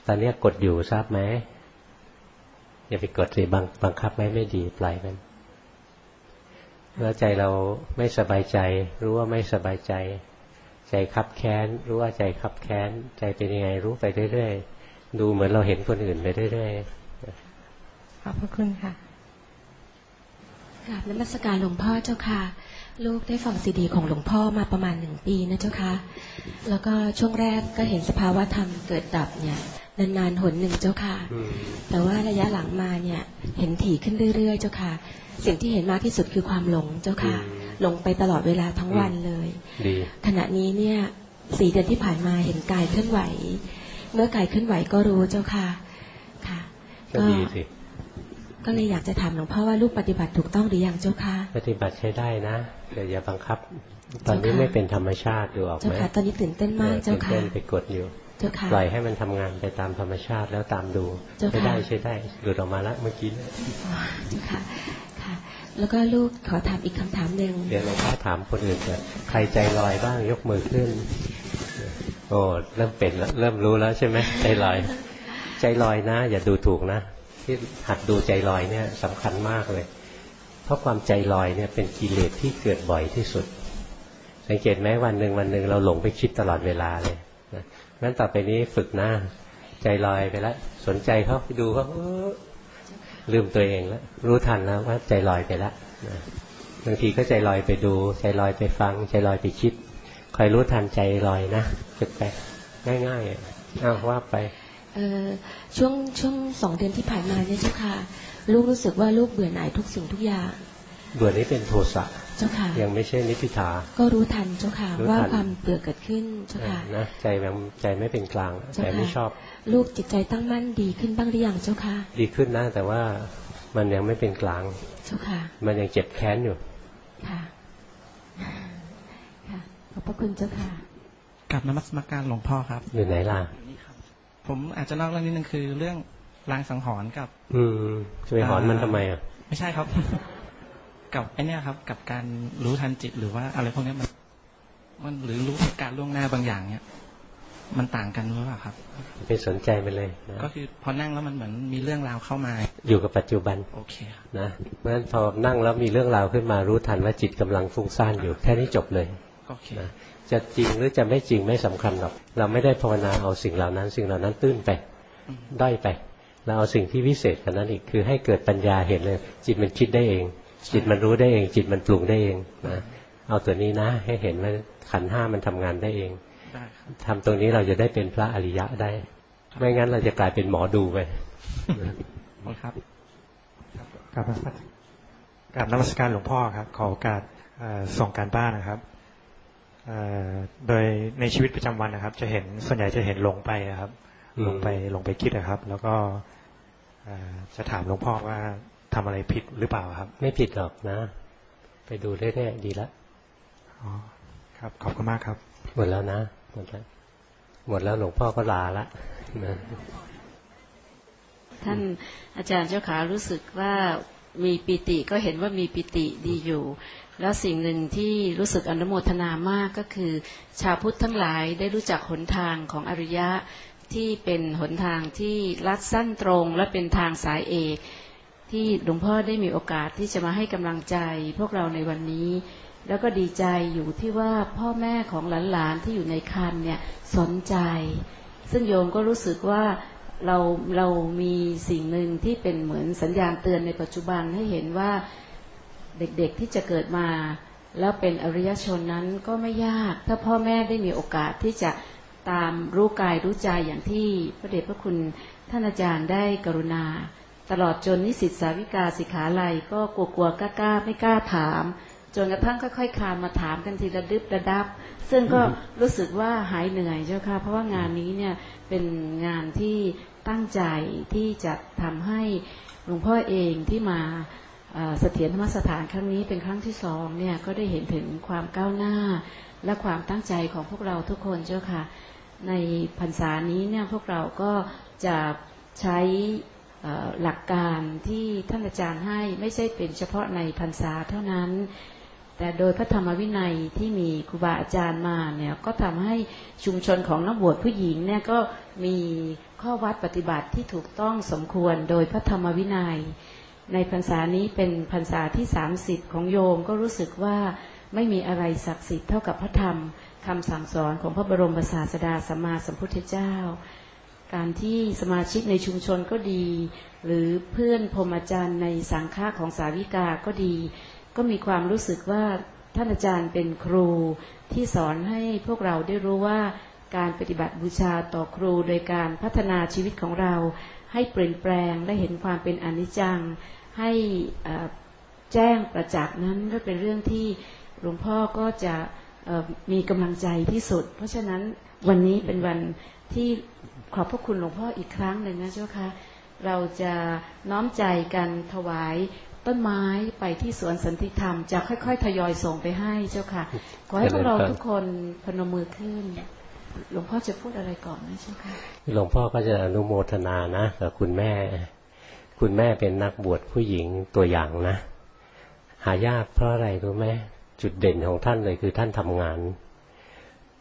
Speaker 2: ตอนนี้กดอยู่ทราบไหมอย่าไปกดสิบังบังคับไม่ไม่ดีปล่อยมันเมื่อใจเราไม่สบายใจ รู้ว่าไม่สบายใจ ใจคับแค้น รู้ว่าใจคับแค้น ใจเป็นยังไงรู้ไปเรื่อยๆ ดูเหมือนเราเห็นคนอื่นไปเรื่อย
Speaker 9: ขอบพระคุณค่ะ
Speaker 18: กราบนมัสการหลวงพ่อเจ้าค่ะ ลูกได้ฟังซีดีของหลวงพ่อมาประมาณหนึ่งปีนะเจ้าค่ะ แล้วก็ช่วงแรกก็เห็นสภาวะธรรมเกิดดับเนี่ยนานๆหนหนึ่งเจ้าค่ะ แต่ว่าระยะหลังมาเนี่ยเห็นถี่ขึ้นเรื่อยๆ เจ้าค่ะ สิ่งที่เห็นมากที่สุดคือความหลงเจ้าค่ะ หลงไปตลอดเวลาทั้งวันเลย
Speaker 2: ๆดี
Speaker 18: ขณะนี้เนี่ยสี่เดือนที่ผ่านมาเห็นกายเคลื่อนไหว เมื่อกายเคลื่อนไหวก็รู้เจ้าค่ะค่ะ
Speaker 2: ก็ดีสิ
Speaker 18: ก็เลยอยากจะถามหลวงพ่อว่าลูกปฏิบัติถูกต้องหรือยังเจ้าค่ะ
Speaker 2: ปฏิบัติใช้ได้นะแต่อย่าบังคับ ตอนนี้
Speaker 18: เจ้าค่ะ
Speaker 2: ไม่เป็นธรรมชาติดูออก
Speaker 18: เจ้า
Speaker 2: ไหม
Speaker 18: ค่ะตอนนี้ตื่นเต้นมากเจ้าค่ะ
Speaker 2: ตื่นเต้นไปกดอยู่
Speaker 18: เจ้าค่ะ
Speaker 2: ปล่อยให้มันทำงานไปตามธรรมชาติแล้วตามดู
Speaker 18: เจ้าค่ะ
Speaker 2: ใช้ได้ใช้ได้หลุดออกมาแล้วเมื่อกี้
Speaker 18: อ๋อเจ้าค่ะค่ะ แล้วก็ลูกขอถามอีกคำถามหนึ่ง
Speaker 2: เดี๋ยวหลวงพ่อถามคนอื่นเถอะใครใจลอยบ้างยกมือขึ้น โอ้เริ่มเป็นแล้วเริ่มรู้แล้วใช่ไหมใจลอย ใจลอยนะ อย่าดูถูกนะ ที่หัดดูใจลอยเนี่ยสำคัญมากเลย เพราะความใจลอยเนี่ยเป็นกิเลสที่เกิดบ่อยที่สุด สังเกตไหมวันหนึ่งวันหนึ่งเราหลงไปคิดตลอดเวลาเลยนะงั้นต่อไปนี้ฝึกหน้า ใจลอยไปแล้วสนใจเขาไปดูเขาเออลืมตัวเองแล้ว รู้ทันแล้วว่าใจลอยไปแล้วนะบางทีก็ใจลอยไปดู ใจลอยไปฟัง ใจลอยไปคิด คอยรู้ทันใจลอยนะฝึกไปง่ายๆอะอ้าวว่าไป
Speaker 18: เอ่อช่วงช่วงสองเดือนที่ผ่านมาเนี่ยเจ้าค่ะ ลูกรู้สึกว่าลูกเบื่อหน่ายทุกสิ่งทุกอย่าง
Speaker 2: เบื่อนี้เป็นโทสะ
Speaker 18: เจ้าค่ะ
Speaker 2: ยังไม่ใช่นิพพิทา
Speaker 18: ก็รู้ทันเจ้าค่ะ
Speaker 2: รู้ทัน
Speaker 18: ว่าความเบื่อเกิดขึ้นเจ้าค่ะ
Speaker 2: นะใจมันใจไม่เป็นกลาง
Speaker 18: เจ้า
Speaker 2: ใจ
Speaker 18: ค่ะ
Speaker 2: ไม่ชอบ
Speaker 18: ลูกจิตใจตั้งมั่นดีขึ้นบ้างหรือยังเจ้าค่ะ
Speaker 2: ดีขึ้นนะแต่ว่ามันยังไม่เป็นกลาง
Speaker 18: เจ้าค่ะ
Speaker 2: มันยังเจ็บแค้นอยู่
Speaker 18: ค่ะค่ะ ขอบพระคุณเจ้าค่ะ
Speaker 19: กับนมัสการหลวงพ่อครับ
Speaker 2: อยู่ไหนล่ะ
Speaker 19: ผมอาจจะนอกเรื่องนิดนึงคือเรื่องรางสังหรณ์กับ
Speaker 2: อืมจะไปหอนมันทำไมอะ
Speaker 19: ไม่ใช่ครับ กับไอเนี้ยครับ กับการรู้ทันจิตหรือว่าอะไรพวกเนี้ยมัน มันหรือรู้เหตุการณ์ล่วงหน้าบางอย่างเนี้ยมันต่างกันหรือเปล่าครับ
Speaker 2: ไปสนใจมันเลยนะ
Speaker 19: ก็คือพอนั่งแล้วมันเหมือนมีเรื่องราวเข้ามา
Speaker 2: อยู่กับปัจจุบัน
Speaker 19: โอเคครับ
Speaker 2: นะเพราะฉะนั้นพอนั่งแล้วมีเรื่องราวขึ้นมารู้ทันว่าจิตกำลังฟุ้งซ่านอยู่แค่นี้จบเลย
Speaker 19: โอเค
Speaker 2: นะจะจริงหรือจะไม่จริงไม่สำคัญหรอก เราไม่ได้ภาวนาเอาสิ่งเหล่านั้น สิ่งเหล่านั้นตื้นไปด้อยไป เราเอาสิ่งที่วิเศษกว่านั้นอีกคือให้เกิดปัญญาเห็นเลย จิตมันคิดได้เอง จิตมันรู้ได้เอง จิตมันปรุงได้เองนะเอาตัวนี้นะ ให้เห็นว่าขันธ์ห้ามันทำงานได้เอง
Speaker 19: ได้ครับ
Speaker 2: ทำตรงนี้เราจะได้เป็นพระอริยะได้
Speaker 19: ค
Speaker 2: ไม่งั้นเราจะกลายเป็นหมอดูไป
Speaker 20: ครับกราบกราบนมัสการหลวงพ่อครับ ขอโอกาสเอ่อส่งการบ้านนะครับเอ่อ โดยในชีวิตประจำวันนะครับ จะเห็นส่วนใหญ่จะเห็นหลงไปอะครับ
Speaker 2: อืม
Speaker 20: หลงไปหลงไปคิดนะครับ แล้วก็เอ่อจะถามหลวงพ่อว่าทำอะไรผิดหรือเปล่าครับ
Speaker 2: ไม่ผิดหรอกนะ ไปดูเรื่อยๆดีละ
Speaker 20: อ๋อครับ ขอบคุณมากครับ
Speaker 2: หมดแล้วนะหมดแล้วหมดแล้วหลวงพ่อก็ลาละนะ
Speaker 1: ท่านอาจารย์เจ้าขารู้สึกว่า มีปิติก็เห็นว่ามีปิติดีอยู่ แล้วสิ่งหนึ่งที่รู้สึกอนุโมทนามากก็คือ ชาวพุทธทั้งหลายได้รู้จักหนทางของอริยะที่เป็นหนทางที่ลัดสั้นตรงและเป็นทางสายเอกที่หลวงพ่อได้มีโอกาสที่จะมาให้กำลังใจ พวกเราในวันนี้ แล้วก็ดีใจอยู่ที่ว่าพ่อแม่ของหลานๆที่อยู่ในคันเนี่ยสนใจ ซึ่งโยมก็รู้สึกว่า เราเรามีสิ่งหนึ่งที่เป็นเหมือนสัญญาณเตือนในปัจจุบันให้เห็นว่าเด็กๆที่จะเกิดมา แล้วเป็นอริยชนนั้นก็ไม่ยาก ถ้าพ่อแม่ได้มีโอกาสที่จะตามรู้กายรู้ใจอย่างที่พระเดชพระคุณท่านอาจารย์ได้กรุณา ตลอดจนนิสิตสาวิกาสิขาลัยก็กลัวๆกล้าๆไม่กล้าถาม จนกระทั่งค่อยๆคลานมาถามกันทีละดึบระดับ ซึ่งก็รู้สึกว่าหายเหนื่อยเจ้าค่ะ เพราะว่างานนี้เนี่ยเป็นงานที่ตั้งใจที่จะทำให้หลวงพ่อเองที่มาเอ่อเสถียรธรรมสถานครั้งนี้เป็นครั้งที่สองเนี่ยก็ได้เห็นถึงความก้าวหน้า และความตั้งใจของพวกเราทุกคนเจ้าค่ะ ในพรรษานี้เนี่ยพวกเราก็จะใช้เอ่อหลักการที่ท่านอาจารย์ให้ไม่ใช่เป็นเฉพาะในพรรษาเท่านั้น แต่โดยพระธรรมวินัยที่มีครูบาอาจารย์มาเนี่ยก็ทำให้ชุมชนของนักบวชผู้หญิงเนี่ยก็มีข้อวัดปฏิบัติที่ถูกต้องสมควรโดยพระธรรมวินัย ในพรรษานี้เป็นพรรษาที่ 30 ของโยมก็รู้สึกว่าไม่มีอะไรศักดิ์สิทธิ์เท่ากับพระธรรมคำสั่งสอนของพระบรมศาสดาสัมมาสัมพุทธเจ้า การที่สมาชิกในชุมชนก็ดี หรือเพื่อนพรมอาจารย์ในสังฆาของสาวิกาก็ดี ก็มีความรู้สึกว่าท่านอาจารย์เป็นครูที่สอนให้พวกเราได้รู้ว่าการปฏิบัติบูชาต่อครูโดยการพัฒนาชีวิตของเรา ให้เปลี่ยนแปลงและเห็นความเป็นอนิจจัง ให้แจ้งประจักษ์นั้นก็เป็นเรื่องที่หลวงพ่อก็จะมีกำลังใจที่สุด เพราะฉะนั้นวันนี้เป็นวันที่ขอบพระคุณหลวงพ่ออีกครั้งหนึ่งนะเจ้าคะเราจะน้อมใจกันถวาย ต้นไม้ไปที่สวนสันติธรรม จะค่อยๆ ทยอยส่งไปให้เจ้าค่ะ ขอให้พวกเราทุกคนพนมมือขึ้น หลวงพ่อจะพูดอะไรก่อนนะเจ้าค่ะ
Speaker 2: หลวงพ่อก็จะอนุโมทนานะกับคุณแม่ คุณแม่เป็นนักบวชผู้หญิงตัวอย่างนะ หายากเพราะอะไรรู้ไหมจุดเด่นของท่านเลยคือท่านทำงาน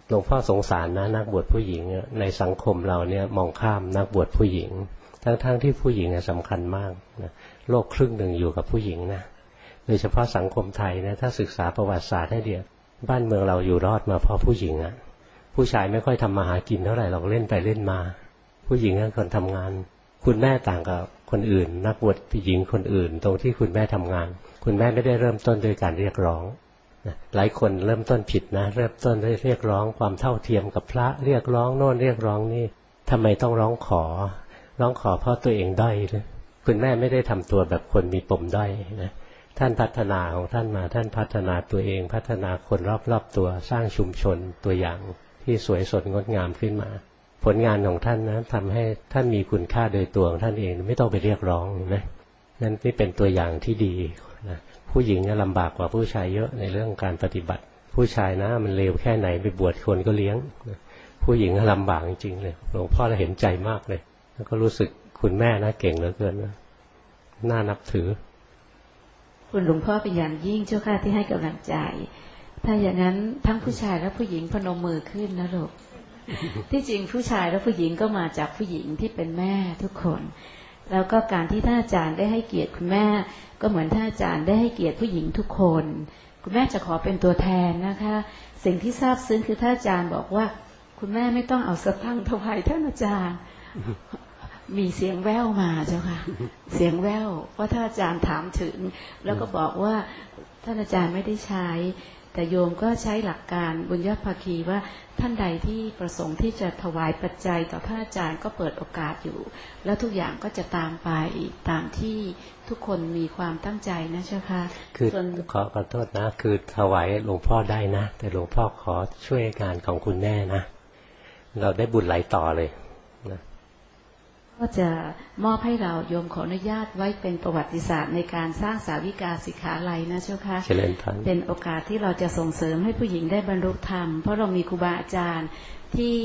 Speaker 2: หลวงพ่อสงสารนะนักบวชผู้หญิงอะในสังคมเราเนี่ยมองข้ามนักบวชผู้หญิง ทั้งๆทที่ผู้หญิงอะสำคัญมากนะ โลกครึ่งหนึ่งอยู่กับผู้หญิงนะโดยเฉพาะสังคมไทยนะถ้าศึกษาประวัติศาสตร์ให้เดียวบ้านเมืองเราอยู่รอดมาเพราะผู้หญิงอะผู้ชายไม่ค่อยทำมาหากินเท่าไหร่เราเล่นไปเล่นมา ผู้หญิงนั่นคนทำงาน คุณแม่ต่างกับคนอื่น นักบวชผู้หญิงคนอื่น ตรงที่คุณแม่ทำงาน คุณแม่ไม่ได้เริ่มต้นด้วยการเรียกร้องนะหลายคนเริ่มต้นผิดนะเริ่มต้นด้วยเรียกร้องความเท่าเทียมกับพระเรียกร้องโน่นเรียกร้องนี่ทำไมต้องร้องขอ ร้องขอเพราะตัวเองด้อยเลย คุณแม่ไม่ได้ทำตัวแบบคนมีปมด้อยนะท่านพัฒนาของท่านมาท่านพัฒนาตัวเองพัฒนาคนรอบๆตัวสร้างชุมชนตัวอย่างที่สวยสดงดงามขึ้นมา ผลงานของท่านนะทำให้ท่านมีคุณค่าโดยตัวของท่านเองไม่ต้องไปเรียกร้องนะนั่นนี่เป็นตัวอย่างที่ดีนะผู้หญิงเนี่ยลำบากกว่าผู้ชายเยอะในเรื่องการปฏิบัติ ผู้ชายนะมันเลวแค่ไหนไปบวชคนก็เลี้ยง ผู้หญิงลำบากจริงๆเลยหลวงพ่อเราเห็นใจมากเลย แล้วก็รู้สึก คุณแม่นะเก่งเหลือเกินนะน่านับถือ
Speaker 1: คุณหลวงพ่อเป็นอย่างยิ่งเจ้าค่ะที่ให้กำลังใจ ถ้าอย่างนั้นทั้งผู้ชายและผู้หญิงพนมมือขึ้นนะลูกที่จริงผู้ชายและผู้หญิงก็มาจากผู้หญิงที่เป็นแม่ทุกคน แล้วก็การที่ท่านอาจารย์ได้ให้เกียรติคุณแม่ ก็เหมือนท่านอาจารย์ได้ให้เกียรติผู้หญิงทุกคน คุณแม่จะขอเป็นตัวแทนนะคะ สิ่งที่ทราบซึ้งคือท่านอาจารย์บอกว่า คุณแม่ไม่ต้องเอาสตังค์ถวายท่านอาจารย์ มีเสียงแว่วมาเจ้าค่ะ เสียงแว่วว่าท่านอาจารย์ถามถึง แล้วก็บอกว่าท่านอาจารย์ไม่ได้ใช้ แต่โยมก็ใช้หลักการบุญญาภาคีว่าท่านใดที่ประสงค์ที่จะถวายปัจจัยต่อท่านอาจารย์ก็เปิดโอกาสอยู่ แล้วทุกอย่างก็จะตามไปตามที่ทุกคนมีความตั้งใจนะเจ้าค่ะ
Speaker 2: คือ
Speaker 1: ส่วน
Speaker 2: ขอขอโทษนะ คือถวายหลวงพ่อได้นะ แต่หลวงพ่อขอช่วยงานของคุณแน่นะ เราได้บุญไหลต่อเลยนะ
Speaker 1: ก็จะมอบให้เราโยมขออนุญาตไว้เป็นประวัติศาสตร์ในการสร้างสาวิกาสิกขาลัยนะเจ้าค่ะ
Speaker 2: เจริญพร
Speaker 1: เป็นโอกาสที่เราจะส่งเสริมให้ผู้หญิงได้บรรลุธรรม เพราะเรามีครูบาอาจารย์ที่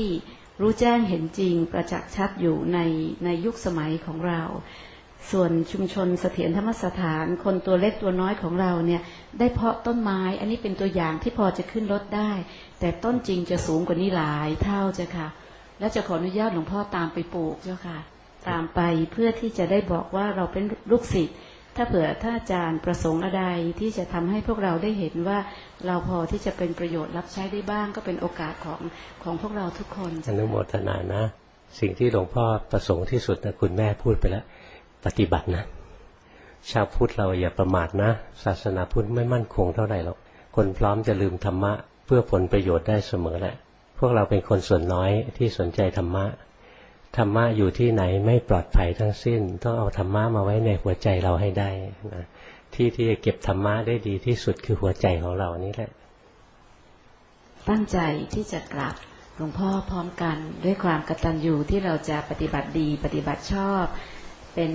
Speaker 1: รู้แจ้งเห็นจริงประจักษ์ชัดอยู่ในในยุคสมัยของเรา ส่วนชุมชนเสถียรธรรมสถาน คนตัวเล็กตัวน้อยของเราเนี่ยได้เพาะต้นไม้ อันนี้เป็นตัวอย่างที่พอจะขึ้นรถได้ แต่ต้นจริงจะสูงกว่านี้หลายเท่าเจ้าค่ะ และจะขออนุญาตหลวงพ่อตามไปปลูกเจ้าค่ะ ตามไปเพื่อที่จะได้บอกว่าเราเป็นลูกศิษย์ถ้าเผื่อท่านอาจารย์ประสงค์อะไรที่จะทำให้พวกเราได้เห็นว่าเราพอที่จะเป็นประโยชน์รับใช้ได้บ้าง ก็เป็นโอกาสของของพวกเราทุกคน
Speaker 2: อนุโมทนานะ สิ่งที่หลวงพ่อประสงค์ที่สุดนะคุณแม่พูดไปแล้ว ปฏิบัตินะ ชาวพุทธเราอย่าประมาทนะ ศาสนาพุทธไม่มั่นคงเท่าไหร่หรอกคนพร้อมจะลืมธรรมะ เพื่อผลประโยชน์ได้เสมอแหละ พวกเราเป็นคนส่วนน้อยที่สนใจธรรมะ ธรรมะอยู่ที่ไหนไม่ปลอดภัยทั้งสิ้น ต้องเอาธรรมะมาไว้ในหัวใจเราให้ได้นะที่ที่จะเก็บธรรมะได้ดีที่สุดคือหัวใจของเรานี่แหละ
Speaker 1: ตั้งใจที่จะกลับหลวงพ่อพร้อมกันด้วยความกตัญญูที่เราจะปฏิบัติดีปฏิบัติชอบเป็น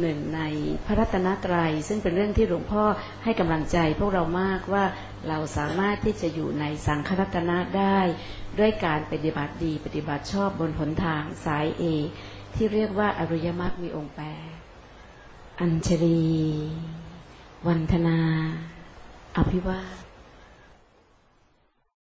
Speaker 1: หนึ่งในพระรัตนตรัย ซึ่งเป็นเรื่องที่หลวงพ่อให้กำลังใจพวกเรามากว่าเราสามารถที่จะอยู่ในสังฆรัตนะได้ ด้วยการปฏิบัติดีปฏิบัติชอบบนหนทางสายเอกที่เรียกว่าอริยมรรคมีองค์แปดอัญชลี วันธนา อภิวา